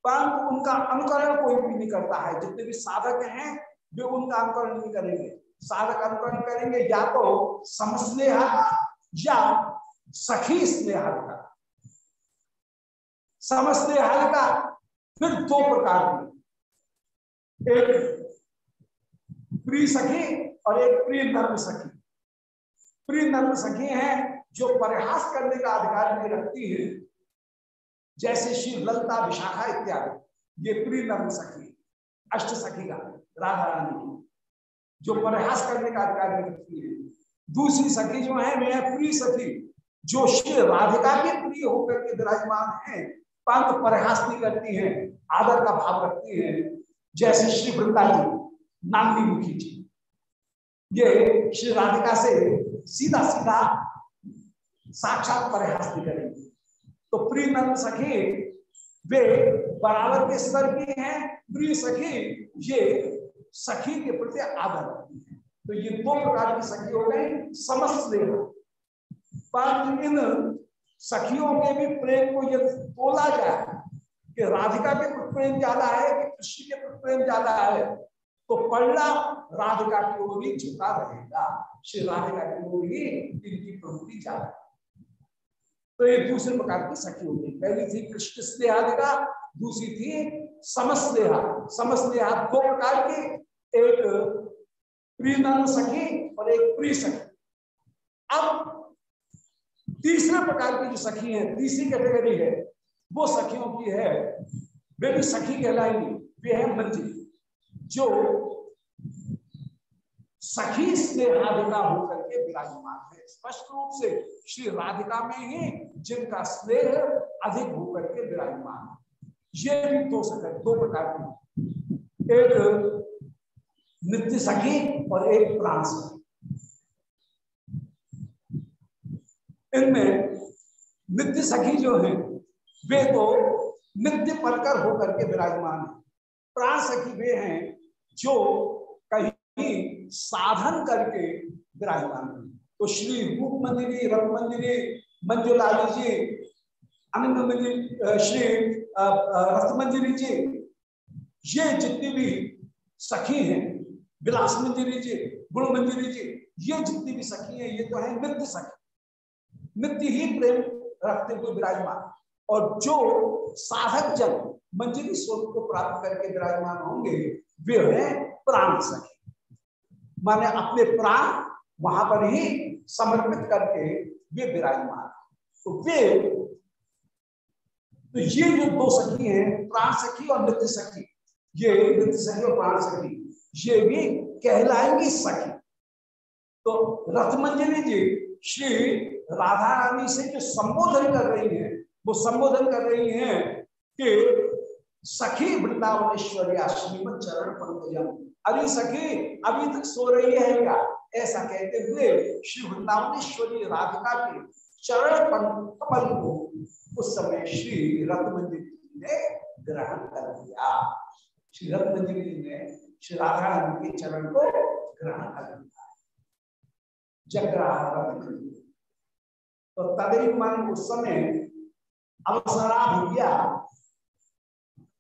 परंतु उनका अनुकरण कोई भी नहीं करता है जितने भी साधक हैं वे उनका अनुकरण नहीं करेंगे साधक अनुकरण करेंगे या तो समस्नेहा या सखी स्नेहाधिका समस्नेहाधिका फिर दो प्रकार की एक प्रिय सखी और एक प्रिय नर्म सखी। प्रिय नर्म सखी है जो परिहास करने का अधिकार नहीं रखती है, जैसे श्री ललता विशाखा इत्यादि। ये प्रिय नर्म सखी, अष्ट सखी का राधा रानी की, जो परिहास करने का अधिकार नहीं रखती है। दूसरी सखी जो है, वे प्रिय सखी, जो श्री राधिका के प्रिय होकर के विराजमान है पंत परिहास नहीं करती है, आदर का भाव रखती है। जैसे श्री वृंदा जी नांदी मुखी जी। ये श्री राधिका से सीधा सीधा साक्षात परिहास भी करेंगे। तो प्रिय नंद सखी, वे बराबर के स्तर की हैं। प्रिय सखी, ये सखी के प्रति आदर है। तो ये दो प्रकार की सखी हो गई समस्त पर इन सखियों के भी प्रेम को यदि तोला जाए कि राधिका के प्रति प्रेम ज़्यादा है कि कृष्ण के प्रति प्रेम ज़्यादा है तो पढ़ना राधिका की ओर ही झुका रहेगा। श्री राधिका की ओर ही इनकी प्रवृत्ति ज़्यादा तो ये दूसरे प्रकार की सखी होगी पहली थी कृष्ण स्नेहाधिका दूसरी थी समस्नेहा। समस्नेहा दो प्रकार की, एक प्रियनंद सखी और एक प्रिय सखी। अब तीसरे प्रकार की जो सखी है, तीसरी कैटेगरी है, वो सखियों की है। वे भी सखी कहलाएँगी, वे है मंजिल जो सखी से राधिका होकर के विराजमान है। स्पष्ट रूप से श्री राधिका में ही जिनका स्नेह अधिक होकर के विराजमान है। ये भी दो सखी, दो प्रकार की एक नित्य सखी और एक प्राण सखी। इनमें नित्य सखी जो है, वे तो नित्य परकर होकर के विराजमान है। प्राण सखी वे हैं जो कहीं साधन करके विराजमान है तो श्री रूप मंदिरी रथ मंदिरी, मंजुलाली जी आनंद मंदिर श्री रथ मंदिरी जी, ये जितनी भी सखी हैं, विलास मंदिरी जी गुण मंदिरी जी, ये जितनी भी सखी हैं, ये तो है नित्य सखी। नित्य ही प्रेम रखते हुए विराजमान। और जो साधक जन मंजिली स्वरूप को प्राप्त करके विराजमान होंगे वे है प्राण सखी। माने अपने प्राण वहाँ पर ही समर्पित करके वे विराजमान तो वे तो ये जो दो सखी हैं, प्राण सखी और नित्य सखी, ये नित्य सखी और प्राण सखी, ये भी कहलाएँगी सखी। तो रथ मंजरी जी, श्री राधा रानी से जो संबोधन कर रही है, वो संबोधन कर रही है कि सखी वृंदावनेश्वरिया श्रीमद चरण पंकजम अरे सखी, अभी तक सो रही है क्या? ऐसा कहते हुए श्री वृंदावनेश्वरी राधिका के चरण कमल को उस समय श्री रत्नमंदिर जी ने ग्रहण कर दिया श्री रत्नमंदिर जी ने श्री राधा रानी के चरण को ग्रहण कर दिया जगराह तो तदरी मन उस समय अवसरा भैया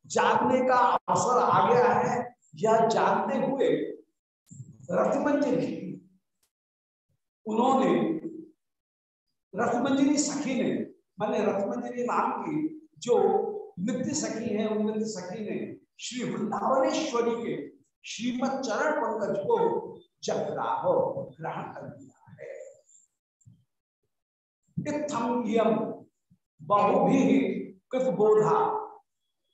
जानने का अवसर आ गया है यह जानते हुए रथमंजरी उन्होंने रथमंजरी सखी ने, मैंने रथमंजरी नाम की जो नित्य सखी है, उन नित्य सखी ने श्री वृंदावनेश्वरी के श्रीमद चरण पंकज को जगराह ग्रहण कर दिया है। इत्थम बहु भी कृत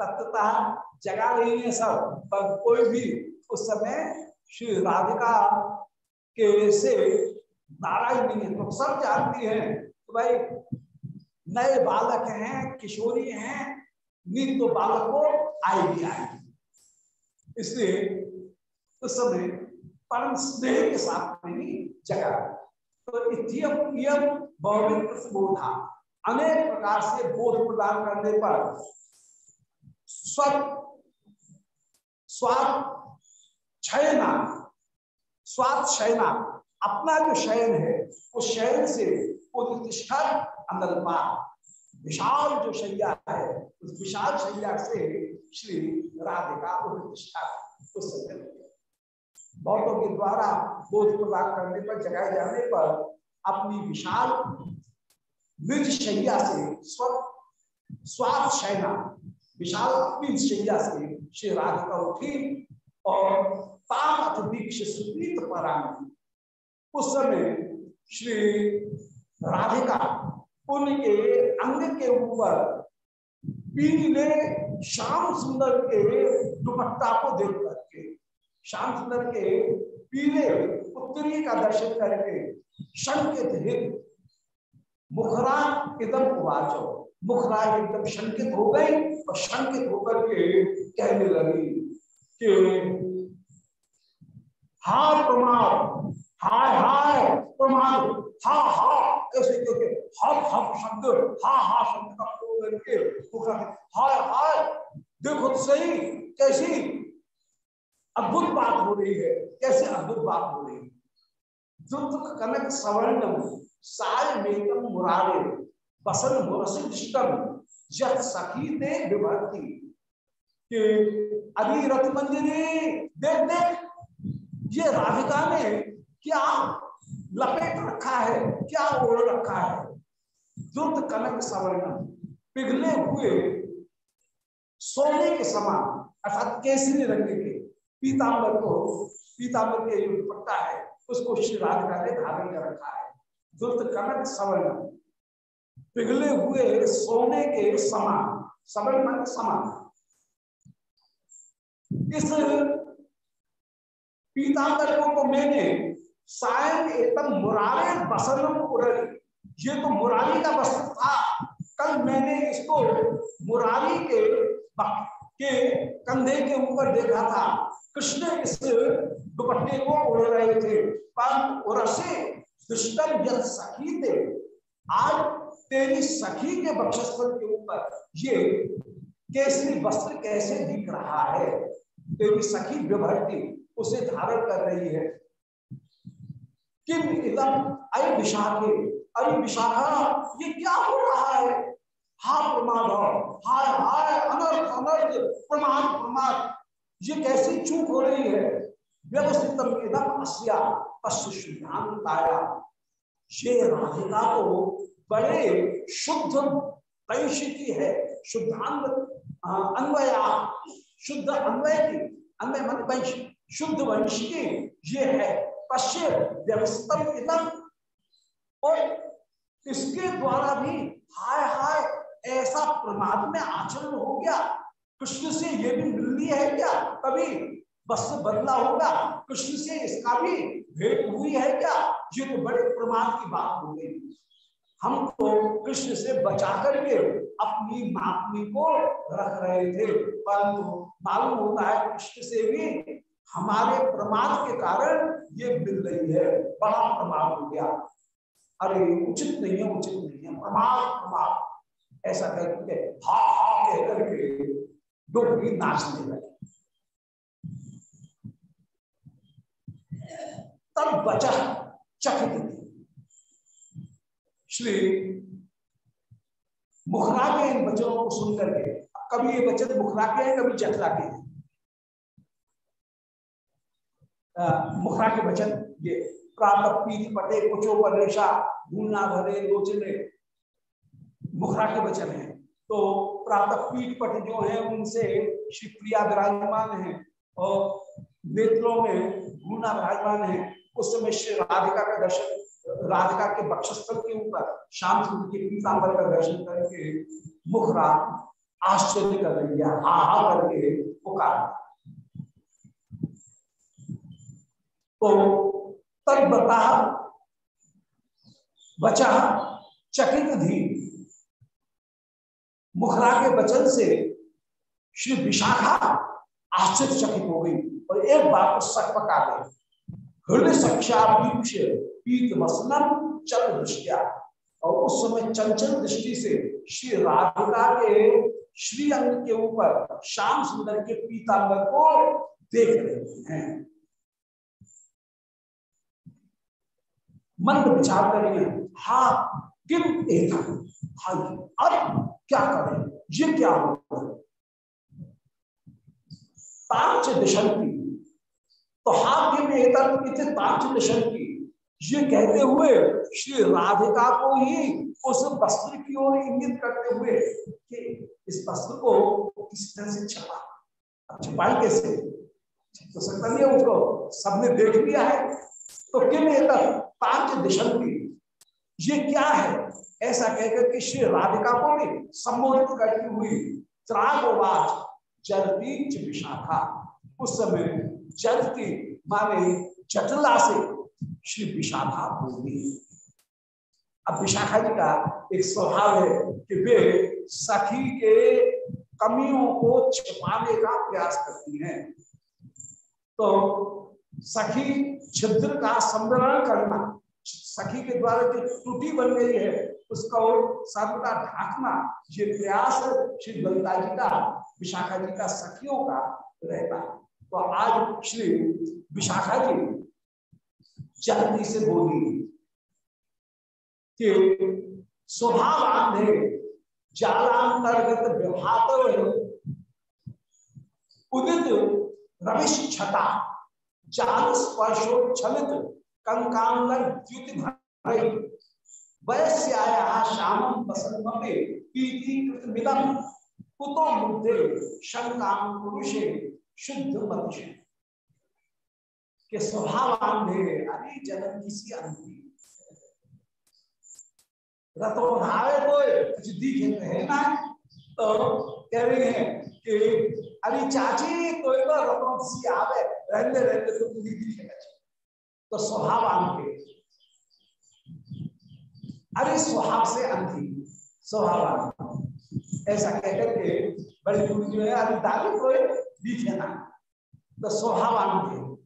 तत्वतः जगा रही है सब, पर कोई भी उस समय श्री राधिका के से नाराज़ नहीं है। तो सब जानती हैं तो भाई नए बालक हैं, किशोरी हैं नीत तो बालक को आएगी आएगी इसलिए उस समय परम स्नेह के साथ में ही जगा। तो इथियम बोधा अनेक प्रकार से बोध प्रदान करने पर स्व स्वाद शयना स्वाद शयना अपना जो शयन है, उस शयन से अंदर विशाल जो शैया है, उस विशाल शैया से श्री राधिका उत्तिष्ठा उस बहुतों के द्वारा बोध प्रदान करने पर, जगाए जाने पर, अपनी विशाल, निज शैया से स्व स्वाद शैना विशाल शैया से श्री राधिका उठी और ताम अथ दीक्ष सुप्रीत परांगी उस समय श्री राधिका उनके अंग के ऊपर पीले श्याम सुंदर के दुपट्टा को देख करके, श्याम सुंदर के पीले उत्तरी का दर्शन करके शंकित हित मुखरा एकदम उवाचो मुखरा एकदम शंकित हो गई और शंकित होकर के कहने लगी कि हाय प्रमाद, हाय हाय प्रमाद, हा हा, ऐसे क्योंकि हप हप शब्द, हा हा शब्द का प्रयोग करके हाय हाय, देखो तो सही, कैसी अद्भुत बात हो रही है, कैसे अद्भुत बात हो रही है। कनक सवर्णम साय मेकम मुरारे बसन मुरसिष्टम जत सखी दे विभक्ति के अभी रथ देख देख ये राधिका ने क्या लपेट रखा है क्या ओढ़ रखा है दुर्द कनक सवर्ण पिघले हुए सोने के समान अर्थात केसरी रंग के पीताम्बर को पीताम्बर के जो दुपट्टा है उसको श्री राधिका ने धारण कर रखा है दुर्द कनक सवर्ण पिघले हुए सोने के समान सवर्ण समान। इस पीताम्बर को तो मैंने शायद एकदम मुरारे बसनम उड़री ये तो मुरारी का वस्त्र था। कल मैंने इसको मुरारी के के कंधे के ऊपर देखा था। कृष्ण इस दुपट्टे को उड़ रहे थे। पर उरसे दुष्टम जल सखी थे। आज तेरी सखी के वक्षस्थल के ऊपर ये केसरी वस्त्र कैसे दिख रहा है? तेरी सखी विभक्ति उसे धारण कर रही है। किम इदम अय विशाखे? अरे विशाखा, ये क्या हो रहा है? हा प्रमाद, हाय हाय, अनर्थ अनर्थ, प्रमाद प्रमाद, ये कैसी चूक हो रही है? व्यवस्थित इदम अस्या पशुताया ये राधिका तो बड़े शुद्ध वंश की है शुद्धांग अन्वया, शुद्ध अन्वय की, अन्वय मन वंश, शुद्ध वंश की ये है पश्य व्यवस्थम इतम और इसके द्वारा भी हाय हाय ऐसा प्रमाद में आचरण हो गया। कृष्ण से ये भी मिल लिया है क्या? कभी बस बदला होगा। कृष्ण से इसका भी भेंट हुई है क्या? ये तो बड़े प्रमाद की बात हो गई। हम तो कृष्ण से बचा करके अपनी मापनी को रख रहे थे। परंतु मालूम होता है कृष्ण से भी हमारे प्रमाद के कारण ये मिल रही है। बड़ा प्रमाद हो गया। अरे, उचित नहीं है, उचित नहीं है। प्रमाद प्रमाद। ऐसा करके हा हा कह करके डोगरी नाचने लगे। तब बचा चकित श्री मुखरा के इन वचनों को सुनकर के कभी ये वचन मुखरा के हैं, कभी चखरा के हैं। मुखरा के वचन ये प्रातः पटे, कुचो पर रेशा भूलना भरे, लोचने। मुखरा के वचन है। तो प्रातः पीठ पट जो है, उनसे श्री प्रिया विराजमान है और नेत्रों में भूना विराजमान है। उस समय श्री राधिका का दर्शन राधिका के बक्षस्थल के ऊपर शाम सुंदर के पीताम्बर का दर्शन करके मुख मुखरा आश्चर्य कर रही है हा हा करके पुकार। तो तब बता बचा चकित धी मुखरा के वचन से श्री विशाखा आश्चर्यचकित हो गई और एक बात को सक पका गई हृदय सक्षा चल दृष्टिया। और उस समय चंचल दृष्टि से श्री राधिका के श्री अंग के ऊपर श्याम सुंदर के पीताम्बर को देख रहे हैं। मंद विचार करेंगे हा, किम एक अब क्या करें? ये क्या हो तांच दिशंती। तो हा, किम एक दिशंती। ये कहते हुए श्री राधिका को ही उस वस्त्र की ओर इंगित करते हुए कि इस वस्त्र को किस तरह से छपा? छुपाई कैसे? तो सकता नहीं उसको। सबने देख लिया है। तो एक पाँच दिशंती। ये क्या है? ऐसा कहकर के श्री राधिका को भी संबोधित करती हुई त्रागवाच जलती विशाखा। उस समय जलती माने जटला से श्री विशाखा बोली अब विशाखा जी का एक स्वभाव है कि वे सखी के कमियों को छिपाने का प्रयास करती हैं। तो सखी छिद्र का संवरण करना, सखी के द्वारा जो त्रुटि बन गई है, उसको सर्वदा ढाकना, ये प्रयास श्री ललिता जी का, विशाखा जी का सखियों का रहता। तो आज श्री विशाखा जी जल्दी से बोली कि स्वभाव आंधे जालांतर्गत विभात उदित, रविश छटा, जाल स्पर्शोच्छलित कंकांगर द्युति भरई बसंतमे पीति कृत मुद्दे पुरुषे शुद्ध मनुष्य के स्वभाव आंधे अरे जन्म किसी अंधी रतोधारे को कुछ दिखे है ना? तो कह रही है कि अरे चाची तो रतों सी आवे रहते रहते तो तुझे तो स्वभाव आंधे अरे स्वभाव से अंधी स्वभाव ऐसा कहकर के बड़ी दूरी जो है अरे दादी को दिखे ना? तो स्वभाव आंधे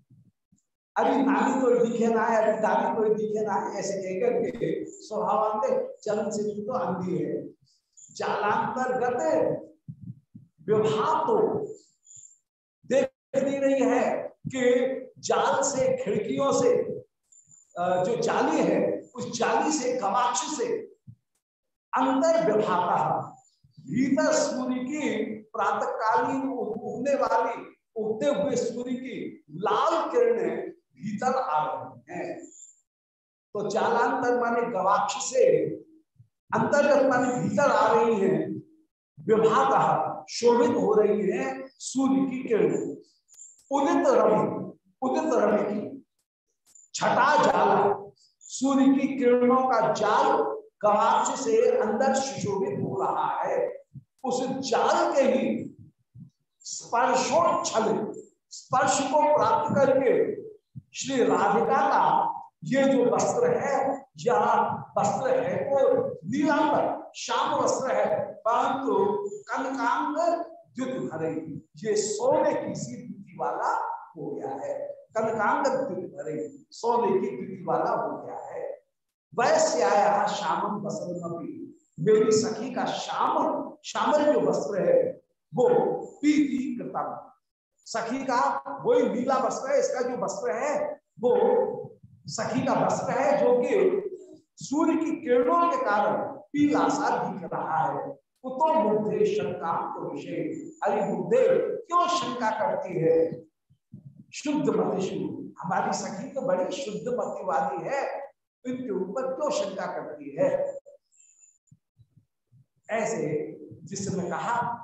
अभी नानी कोई दिखे ना है, अभी दादी को दिखे ना है, ऐसे कहकर के स्वभाव अंधे जन्म से तो अंधी है। जालांतर्गत विभाग तो देख रही है कि जाल से, खिड़कियों से जो जाली है, उस जाली से कमाक्ष से अंदर विभाता भीतर सूर्य की प्रातकालीन उगने वाली, उगते हुए सूर्य की लाल किरणें भीतर आ रहे हैं। तो जालांतर माने गवाक्ष से अंतर्गत माने भीतर आ रही हैं। विभाग शोभित हो रही है सूर्य की किरणें। उदित रवि उदित रवि की छठा जाला सूर्य की किरणों का जाल गवाक्ष से अंदर सुशोभित हो रहा है। उस जाल के ही स्पर्शोच्छल, स्पर्श को प्राप्त करके श्री राधिका का ये जो वस्त्र है, यह वस्त्र है वो नीलांबर, श्याम वस्त्र है, परंतु कनकांग द्युत भरे ये सोने की सी द्युति वाला हो गया है। कनकांग द्युत भरे सोने की द्युति वाला हो गया है। वैसे आया श्यामन बसंत मेरी सखी का श्याम, श्यामल जो वस्त्र है, वो पीति कृतम सखी का वही नीला वस्त्र है, इसका जो वस्त्र है, वो सखी का वस्त्र है, जो कि सूर्य की किरणों के कारण पीला सा दिख रहा है। तो मुद्दे शंका विषय। अरे मुद्दे क्यों शंका करती है? शुद्ध मतिशु हमारी सखी तो बड़ी शुद्ध मति वाली है इनके ऊपर क्यों शंका करती है? ऐसे जिसने कहा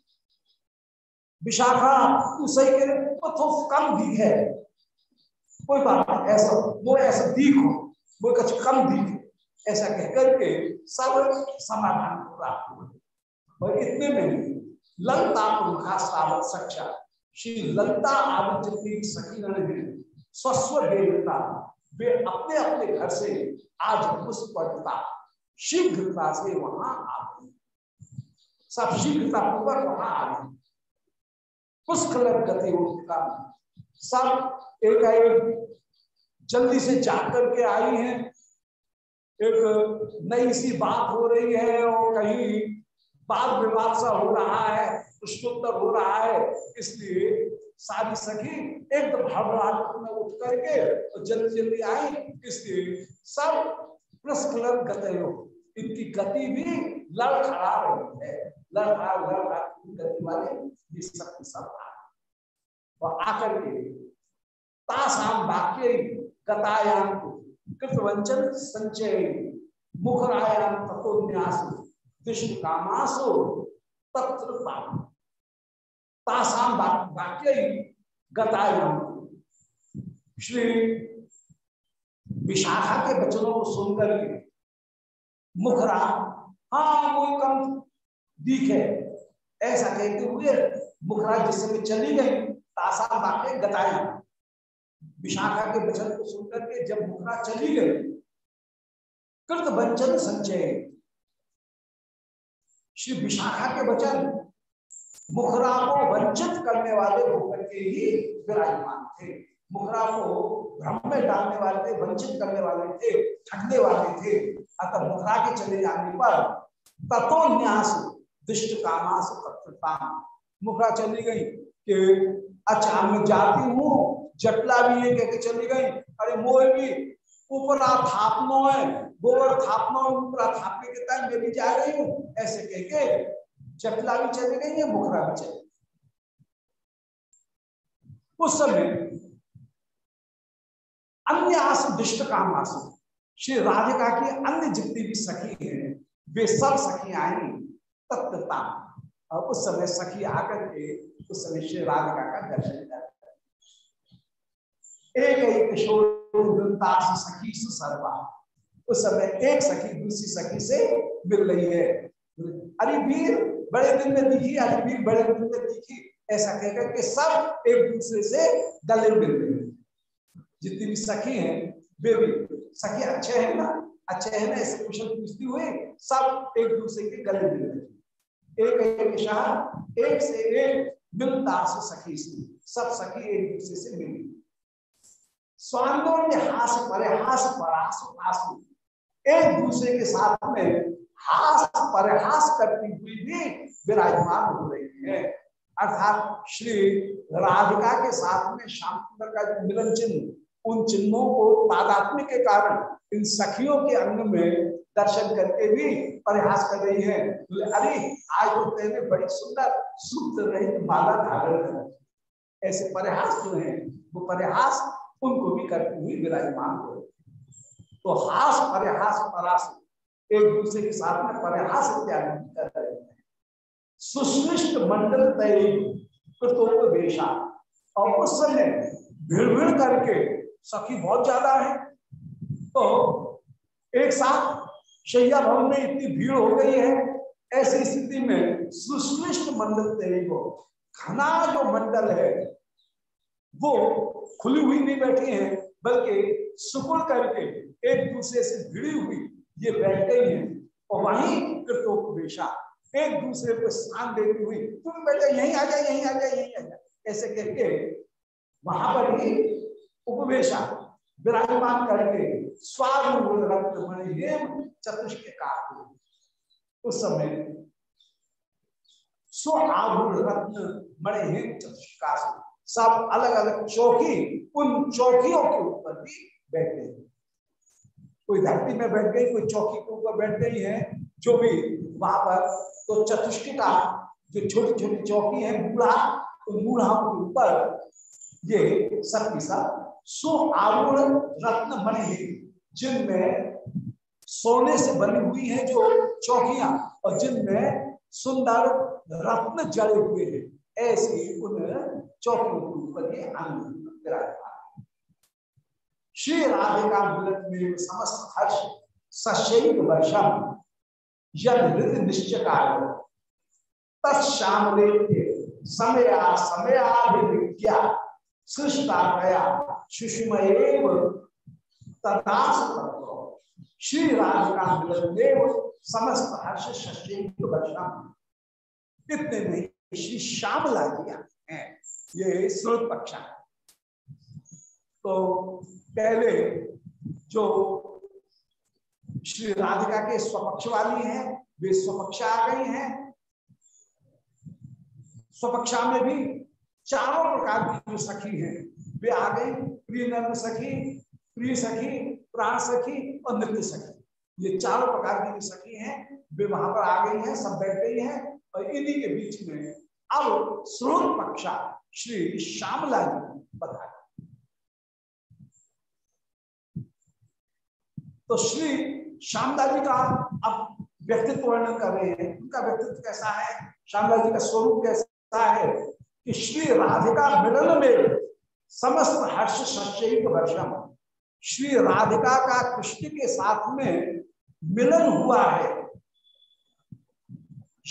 विशाखा सही कह रहे तो कम भी है। कोई बात नहीं, ऐसा, वो ऐसा दीख हो, वो कुछ कम दीख ऐसा कह करके सब समाधान को प्राप्त हो और इतने में ललता प्रमुखा सावत सक्षा श्री ललता आदि जितनी सखीगण है स्वस्व देवता, वे अपने अपने घर से आज पुष्पता शीघ्रता से वहाँ आ गई सब शीघ्रता पूर्वक वहाँ आ गई पुष्कल गति उठता सब एक एक जल्दी से जाकर करके आई हैं। एक नई सी बात हो रही है और कहीं बात विवाद सा हो रहा है प्रश्नोत्तर हो रहा है, इसलिए सारी सखी एकदम हड़बड़ाहट में उठ करके तो जल्दी जल्दी आई, इसलिए सब प्रस्खलन गति हो। इनकी गति भी लड़खड़ा रही है। लड़खड़ा लड़खड़ा। गति वाले ये सब सब और आकर के तासाम वाक्य गतायाम कृतवंचन संचय मुखरायाम विष्णु कामासो तत्र तासाम वाक्य गतायाम श्री विशाखा के वचनों को सुनकर के मुखरा हाँ दिखे ऐसा कहते हुए मुखरा जिस समय चली गई तासा बातें गताई। विशाखा के वचन को सुनकर के जब मुखरा चली गई, कृत वंचन संचय। श्री विशाखा के वचन मुखरा को वंचित करने वाले होकर के ही विराजमान थे। मुखरा को भ्रम में डालने वाले थे, वंचित करने वाले थे, ठगने वाले थे। अतः मुखरा के चले जाने पर तत्वन्यास दुष्ट कामास तत्वता चली गई कि अच्छा मैं जाती हूँ, जटला भी ये कहकर चली गई। अरे, मोह भी। ऊपरा थापनो है गोबर थापनो ऊपरा थापने के टाइम मैं भी जा रही हूँ, ऐसे कह के जटला भी चली गई है मुखरा भी चली उस समय अन्य आस, दुष्ट काम आस। श्री राधिका की अन्य जितनी भी सखी हैं, वे सब सखी आई। तत्वता। और उस समय सखी आकर के उस समय श्री राधिका का दर्शन कर एक किशोर सखी से सर्वा उस समय एक सखी दूसरी सखी से मिल रही है। अरे वीर, बड़े दिन में दिखी, अरे वीर, बड़े दिन में दिखी। ऐसा कहकर के सब एक दूसरे से गले मिल रहे हैं। जितनी भी सखी हैं, वे भी। सखी अच्छे हैं ना? अच्छे हैं ना? ऐसे कुशल पूछती हुए सब एक दूसरे के गले मिल रहे एक एक शाह एक से एक मिलता से सखी से, सब सखी एक दूसरे से मिली। स्वांगों हास परिहास परास पास एक दूसरे के साथ में हास परिहास करती हुई भी विराजमान हो रही है। अर्थात श्री राधिका के साथ में श्याम सुंदर का जो मिलन चिन्ह, उन चिन्हों को तादात्म्य के कारण इन सखियों के अंग में दर्शन करके भी प्रयास कर रही है। अरे, आज तो तेने बड़ी सुंदर सूत्र रहित माला धारण कर ऐसे परिहास जो है, वो परिहास उनको भी करती हुई विराजमान हो तो हास प्रयास परास एक दूसरे के साथ में परिहास इत्यादि कर रहे हैं। सुश्लिष्ट मंडल तय वेशा। और उस समय भीड़ भीड़ करके सखी बहुत ज़्यादा है। तो एक साथ शैया भवन में इतनी भीड़ हो गई है ऐसी स्थिति में सुश्लिष्ट मंडल तेरी को, घना जो मंडल है, वो खुली हुई नहीं बैठी है, बल्कि सुकुल करके एक दूसरे से भिड़ी हुई ये बैठ गई है। और वहीं कृतोपवेशा, एक दूसरे को स्थान देती हुई, तुम बैठे, यहीं आ जाए, यहीं आ जाए, यहीं आ जाए। ऐसे करके वहाँ पर ही उपवेशा, विराजमान करके स्वारूढ़ चतुष्क उस समय स्व आरूढ़ रत्न मणि सब अलग अलग चौकी, उन चौकियों के ऊपर भी बैठ गई कोई धरती में बैठ गई, कोई चौकी के ऊपर बैठ गई है, जो भी वहाँ पर तो चतुष्टिका, जो छोटी छोटी चौकी है, बूढ़ा तो बूढ़ा के ऊपर ये सब सो आरूढ़ रत्न मणि जिनमें सोने से बनी हुई है जो चौकियाँ और जिनमें सुंदर रत्न जड़े हुए हैं। ऐसे उन चौकियों के ऊपर ये आनंद विराजमान श्री राधिका मिलन में समस्त हर्ष सशैव वर्षम यद निश्चय तत्श्याम समया समयाभिज्ञा सृष्टा गया सुषमएव तदास श्री राधिका मिलन समस्त हर्ष इतने में श्री श्यामला जी है? ये स्रोत पक्षा तो पहले जो श्री राधिका के स्वपक्ष वाली हैं, वे स्वपक्ष आ गई हैं। स्वपक्षा में भी चारों प्रकार की जो सखी हैं, वे आ गई। प्रिय नर्म सखी, प्रिय सखी प्राण सखी और नृत्य सखी। ये चारों प्रकार की जो सखी हैं, वे वहाँ पर आ गई हैं, सब बैठ गई हैं और इन्हीं के बीच में अब स्रोत पक्षा श्री श्यामला जी बताया तो श्री श्यामला जी का अब व्यक्तित्व वर्णन कर रहे हैं। उनका व्यक्तित्व कैसा है? श्यामला जी का स्वरूप कैसा है? कि श्री राधिका मिलन में समस्त हर्ष सचैत वर्षम श्री राधिका का कृष्ण के साथ में मिलन हुआ है।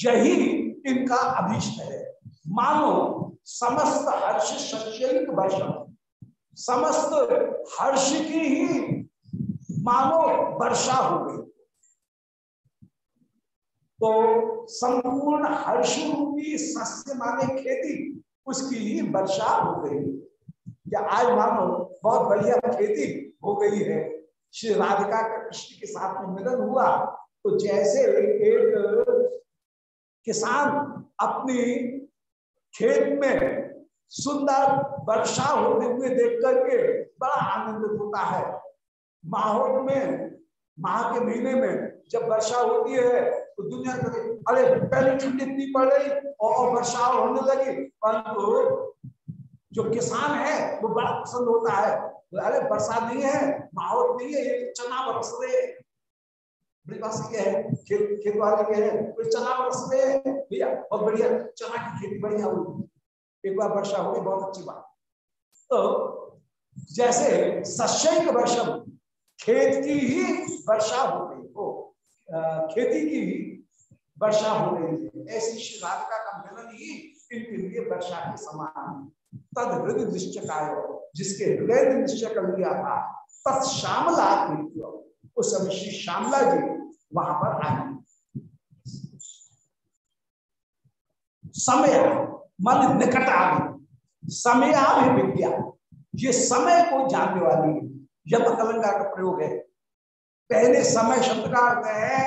यही इनका अभीष्ट है। मानो समस्त हर्ष वर्षम समस्त हर्ष की ही मानो वर्षा हो गई। तो संपूर्ण हर्ष रूपी सस्य माने खेती, उसकी ही वर्षा हो गई। या आज मानो बहुत बढ़िया खेती हो गई है। श्री राधिका का कृष्ण के साथ में मिलन हुआ। तो जैसे एक किसान अपनी खेत में सुंदर वर्षा होते हुए देख करके बड़ा आनंदित होता है। माहौल में, माह के महीने में जब वर्षा होती है तो दुनिया करे अरे, पहले ठंडी इतनी पड़ रही और वर्षा होने लगी। परंतु जो किसान है, वो बड़ा पसंद होता है। अरे, बरसात नहीं है, माहौल नहीं है, ये चना बरस रहे है। खेत खेत वाले के है। चना बरस रहे भैया, बहुत बढ़िया, चना की खेती बढ़िया हुई। एक बार वर्षा हो गई, बहुत अच्छी बात। तो जैसे सशैक वर्षम, खेत की ही वर्षा हो गई हो खेती की ही वर्षा हो गई। ऐसी श्री राधिका का मिलन ही इनके लिए वर्षा के समान तद हृदय निश्चय जिसके हृदय ने निश्चय कर लिया था, तत् श्यामला उस समय श्री श्यामला जी वहाँ पर आई समय मन निकट आ गई समयाभि विद्या। ये समय को जानने वाली यद अलंकार का प्रयोग है। पहले समय शब्द का अर्थ है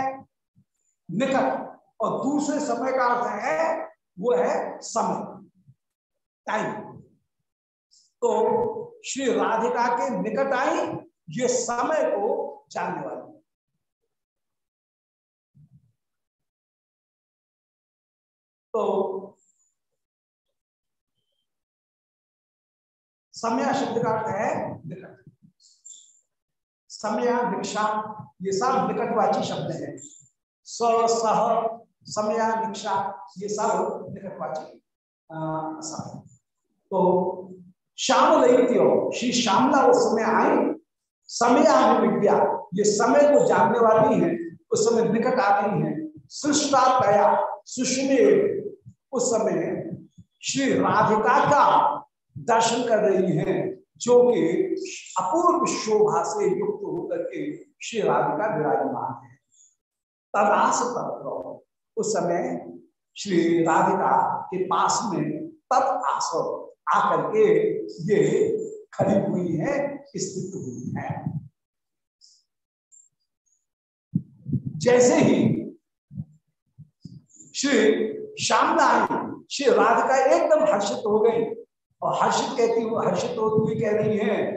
निकट, और दूसरे समय का अर्थ है वो है समय। टाइम तो श्री राधिका के निकट आई, ये समय को जानने वाली। तो समय शब्द का अर्थ है निकट। समय दीक्षा ये सब निकटवाची शब्द है। स, सह, समय दीक्षा ये सब निकटवाची तो श्याम लैत्यो श्री श्यामला उस समय आई। समय विद्या, ये समय को जानने वाली है, उस समय निकट आती है। सृष्टा दया सुष्मेव उस समय श्री राधिका का दर्शन कर रही हैं, जो कि अपूर्व शोभा से युक्त होकर के श्री राधिका विराजमान है। तदास तत्व, उस समय श्री राधिका के पास में तब आस आकर के ये खड़ी हुई है, स्थित हुई है। जैसे ही श्री श्यामला श्री राधिका एकदम हर्षित हो गई और हर्षित कहती हूँ हर्षित होती हुई कह रही है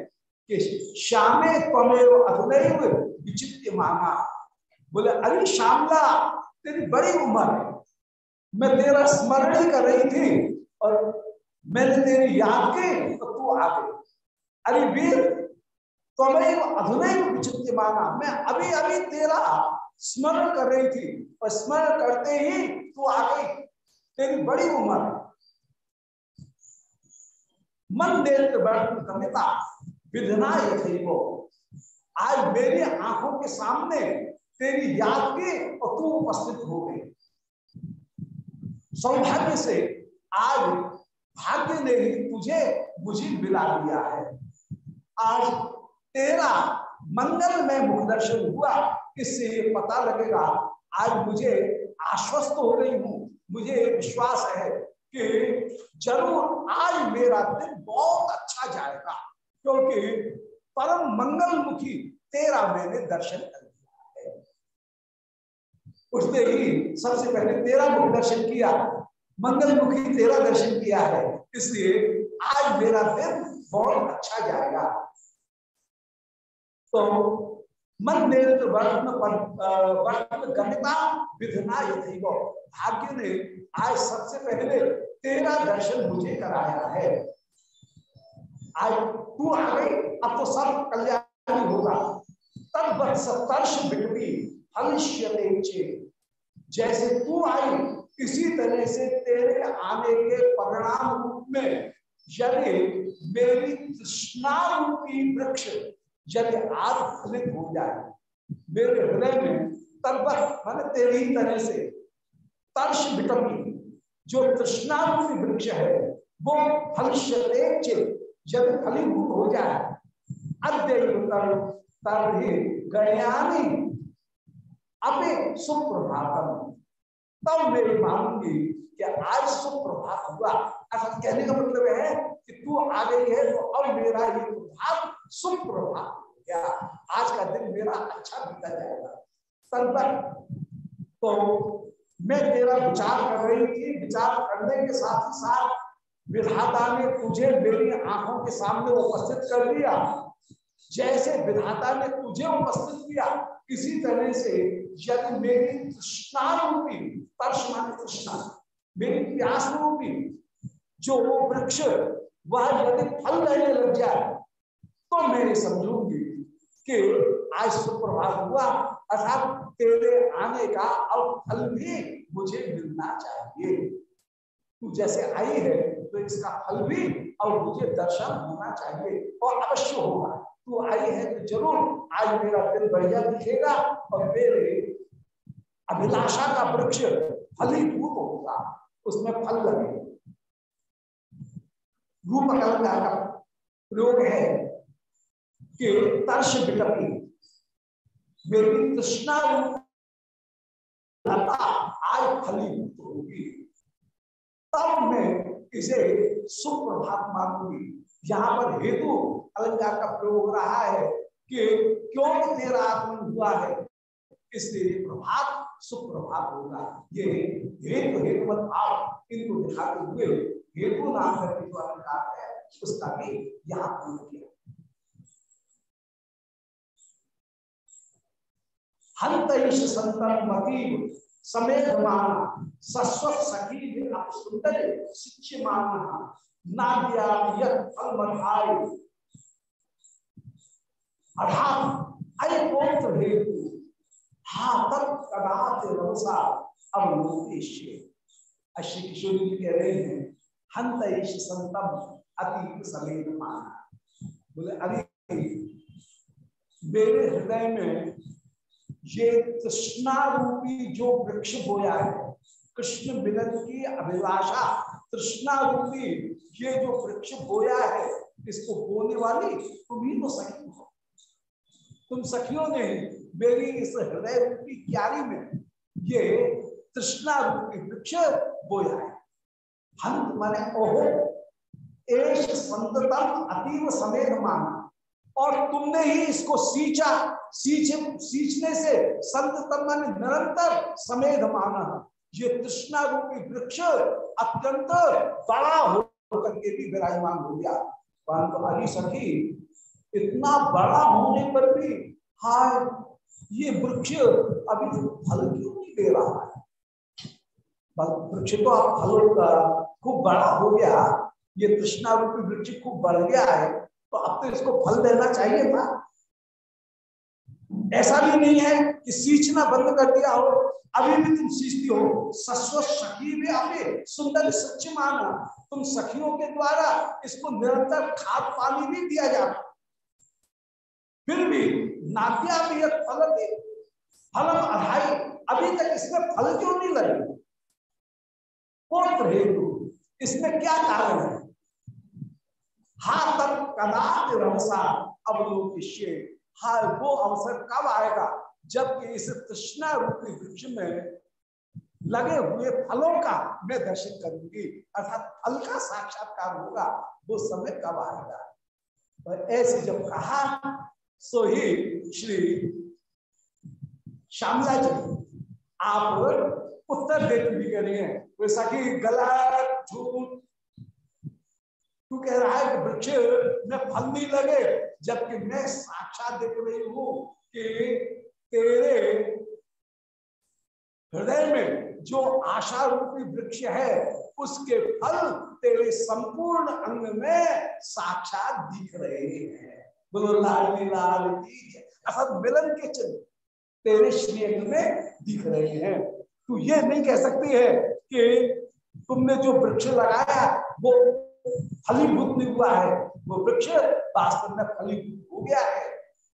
कि श्यामे त्वमेव अधुनैव विचित्र माना बोले, अरे श्यामला, तेरी बड़ी उम्र है। मैं तेरा स्मरण ही कर रही थी और मैंने तेरी याद की तो तू आ गई। अरे वीर त्वमेव अधुनैव विचित्र माना। मैं अभी अभी तेरा स्मरण कर रही थी और स्मरण करते ही तू आ गई। तेरी बड़ी उम्र। मन गमिता विधना वो। आज मेरी आँखों के सामने तेरी याद के और तू उपस्थित हो गई। सौभाग्य से आज भाग्य ने ही तुझे मुझे मिला दिया है। आज तेरा मंगल में मुख दर्शन हुआ, इससे ये पता लगेगा, आज मुझे आश्वस्त हो रही हूँ, मुझे विश्वास है कि ज़रूर आज मेरा दिन बहुत अच्छा जाएगा, क्योंकि परम मंगल मुखी तेरा मैंने दर्शन कर दिया है। उसने ही सबसे पहले तेरा मुख दर्शन किया मंगल मुखी तेरा दर्शन किया है। इसलिए आज मेरा दिन बहुत अच्छा जाएगा। तो मन नेत्र वर्तन गमिता विधना यथी भाग्य ने आज सबसे पहले तेरा दर्शन मुझे कराया है। आज तू आ गई, अब तो सब कल्याण होगा। तर्श बिटवी हलिष्यते जैसे तू आई इसी तरह से तेरे आने के परिणाम रूप में यदि मेरी तृष्णा रूपी वृक्ष यदि आज फलित हो जाए। मेरे हृदय में तरबत मान तेरी तरह से तर्श बिटवी जो तृष्णा रूपी वृक्ष है, वो फलश्यते जब फलीभूत हो जाए। अद्यतर तभी गणयानी अपे सुप्रभातम। तब मेरी मानूँगी कि आज सुप्रभात हुआ ऐसा कहने का मतलब है कि तू आ गई है तो अब मेरा ये प्रभात सुप्रभात हो गया। आज का दिन मेरा अच्छा बीता जाएगा। तब तो मैं तेरा विचार कर रही थी, विचार करने के साथ ही साथ विधाता ने तुझे मेरी आँखों के सामने उपस्थित कर दिया। जैसे विधाता ने तुझे उपस्थित किया, इसी तरह से यदि मेरी तृष्णा रूपी तर्श तृष्णा, मेरी प्यास रूपी जो वो वृक्ष, वह यदि फल लेने लग जाए तो मैं समझूँगी कि आज सुप्रभात हुआ, अर्थात तेरे आने का अब फल भी मुझे मिलना चाहिए। तू जैसे आई है तो इसका फल भी अब मुझे दर्शन होना चाहिए, और अवश्य होगा। तू आई है तो ज़रूर आज मेरा दिल बढ़िया दिखेगा और मेरे अभिलाषा का वृक्ष फलीभूत होगा, उसमें फल लगेगा रूप अलंकार का प्रयोग है कि तर्श विकपी मेरी तृष्णा आज फलीभूत होगी। तब मैं इसे सुप्रभात मानूँगी। यहाँ पर हेतु अलंकार का प्रयोग रहा है कि क्यों तेरा आगमन हुआ है? इसलिए प्रभात, सुप्रभात होगा। ये हेतु, हेतुवत भाव इनको दिखाते हुए हेतु नाम करके जो अलंकार है, उसका भी यहाँ प्रयोग किया। हंत संतन मतीव सखी सुंदर शिक्ष अर्थात पौत्र हेतु हा तब कदाच रवसा अवलोकेश्य श्री किशोर जी कह रहे हैं, हंत संतम अति समेत माना। बोले, अरे, मेरे हृदय में ये तृष्णा रूपी जो वृक्ष बोया है, कृष्ण मिलन की अभिलाषा तृष्णा रूपी ये जो वृक्ष बोया है, इसको बोने वाली तुम ही तो सखी हो। तुम सखियों ने मेरी इस हृदय रूपी क्यारी में ये तृष्णा रूपी वृक्ष बोया है। हंत माने, ओहो एश संततम अतीव समेत माना। और तुमने ही इसको सींचा, सींच, सींचने से संत तमन निरंतर समेध माना। ये तृष्णा रूपी वृक्ष अत्यंत बड़ा होकर के भी विराजमान हो गया। परंतु अली सखी इतना बड़ा होने पर भी, हाय, ये वृक्ष अभी फल क्यों नहीं दे रहा है? वृक्ष तो आप फल खूब बड़ा हो गया। ये तृष्णा रूपी वृक्ष खूब बढ़ गया है तो अब तो इसको फल देना चाहिए था। ऐसा भी नहीं है कि सींचना बंद कर दिया हो। अभी भी तुम सींचती हो। सस्व सखी भी अभी सुंदर सच्ची माना। तुम सखियों के द्वारा इसको निरंतर खाद पानी भी दिया जाता फिर भी नाद्या भी फल फलम अढ़ाई अभी तक इसमें फल क्यों नहीं लगे? कौन हेतु इसमें क्या कारण है? हा तब कदाच रमसा अवलोकिष्य। हा वो अवसर कब आएगा? जबकि इस तृष्णा रूपी वृक्ष में लगे हुए फलों का मैं दर्शन करूँगी। अर्थात फल का साक्षात्कार होगा, वो समय कब आएगा? ऐसे जब कहा सो ही श्री श्यामला जी आप उत्तर देते भी कह रही है। वैसा कि गला झूठ तू कह रहा है कि वृक्ष में फल नहीं लगे, जबकि मैं साक्षात देख रही हूँ कि तेरे हृदय में जो आशा रूपी वृक्ष है, उसके फल तेरे संपूर्ण अंग में साक्षात दिख रहे हैं। बोलो, लाल लाल असल मिलन के चिन्ह तेरे श्री में दिख रहे हैं। तू ये नहीं कह सकती है कि तुमने जो वृक्ष लगाया, वो फलीभूत नहीं हुआ है। वो वृक्ष वास्तव में फलीभूत हो गया है।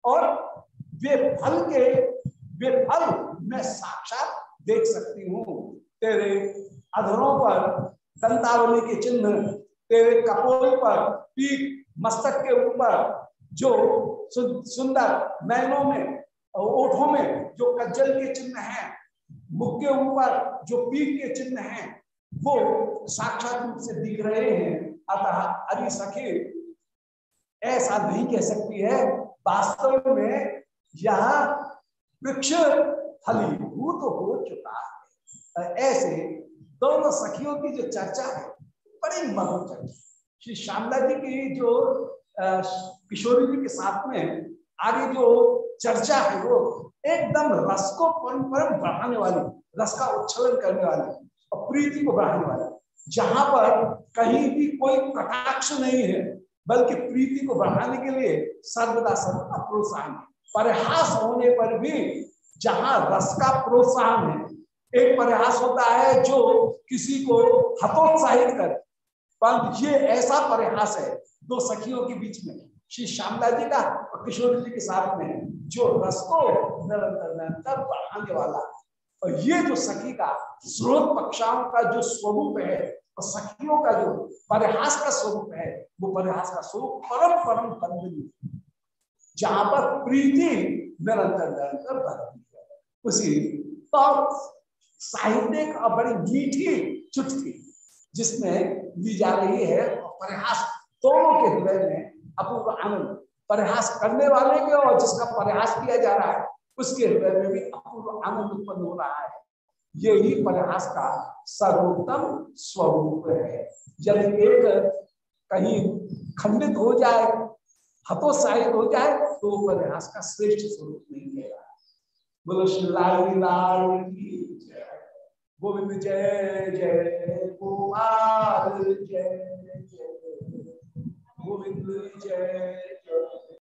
और वे फल के, वे फल मैं साक्षात देख सकती हूँ। तेरे अधरों पर दंतावली के चिन्ह, तेरे कपोल पर पीठ मस्तक के ऊपर जो सुंदर नैनों में ओठों में जो कज्जल के चिन्ह हैं मुख के ऊपर जो पीठ के चिन्ह हैं, वो साक्षात रूप से दिख रहे हैं। अतः अरे सखी, ऐसा नहीं कह सकती है। वास्तव में यह वृक्ष फलीभूत हो चुका है। ऐसे दोनों सखियों की जो चर्चा है, बड़ी मधुर श्री श्यामला जी की जो किशोरी जी के साथ में आगे जो चर्चा है, वो एकदम रस को परम बढ़ाने वाली, रस का उच्छलन करने वाली और प्रीति को बढ़ाने वाली। जहाँ पर कहीं भी कोई कटाक्ष नहीं है, बल्कि प्रीति को बढ़ाने के लिए सर्वदा सर्वदा प्रोत्साहन। परिहास होने पर भी जहाँ रस का प्रोत्साहन है, एक परिहास होता है जो किसी को हतोत्साहित कर। ये ऐसा परिहास है, दो सखियों के बीच में। श्री श्यामला जी का और किशोर जी के साथ में जो रस को निरंतर निरंतर बढ़ाने वाला और ये जो सखी का, स्रोत पक्षाओं का जो स्वरूप है, और सखियों का जो परिहास का स्वरूप है, वो परिहास का स्वरूप परम परम बंदनी जहाँ पर प्रीति निरंतर निरंतर बढ़ती है। उसी तो साहित्य और बड़ी मीठी चुटकी, जिसमें दी जा रही है परिहास। दोनों के हृदय में अपूर्व आनंद परिहास करने वाले के और जिसका परिहास किया जा रहा है, उसके हृदय में भी अपूर्व आनंद उत्पन्न हो रहा है। यही परिहास का सर्वोत्तम स्वरूप है। यदि एक कहीं खंडित हो जाए, हतोत्साहित हो जाए तो परिहास का श्रेष्ठ स्वरूप नहीं है। बोलो श्री लाल लाल गोविंद जय जय जय जय। गोविंद जय।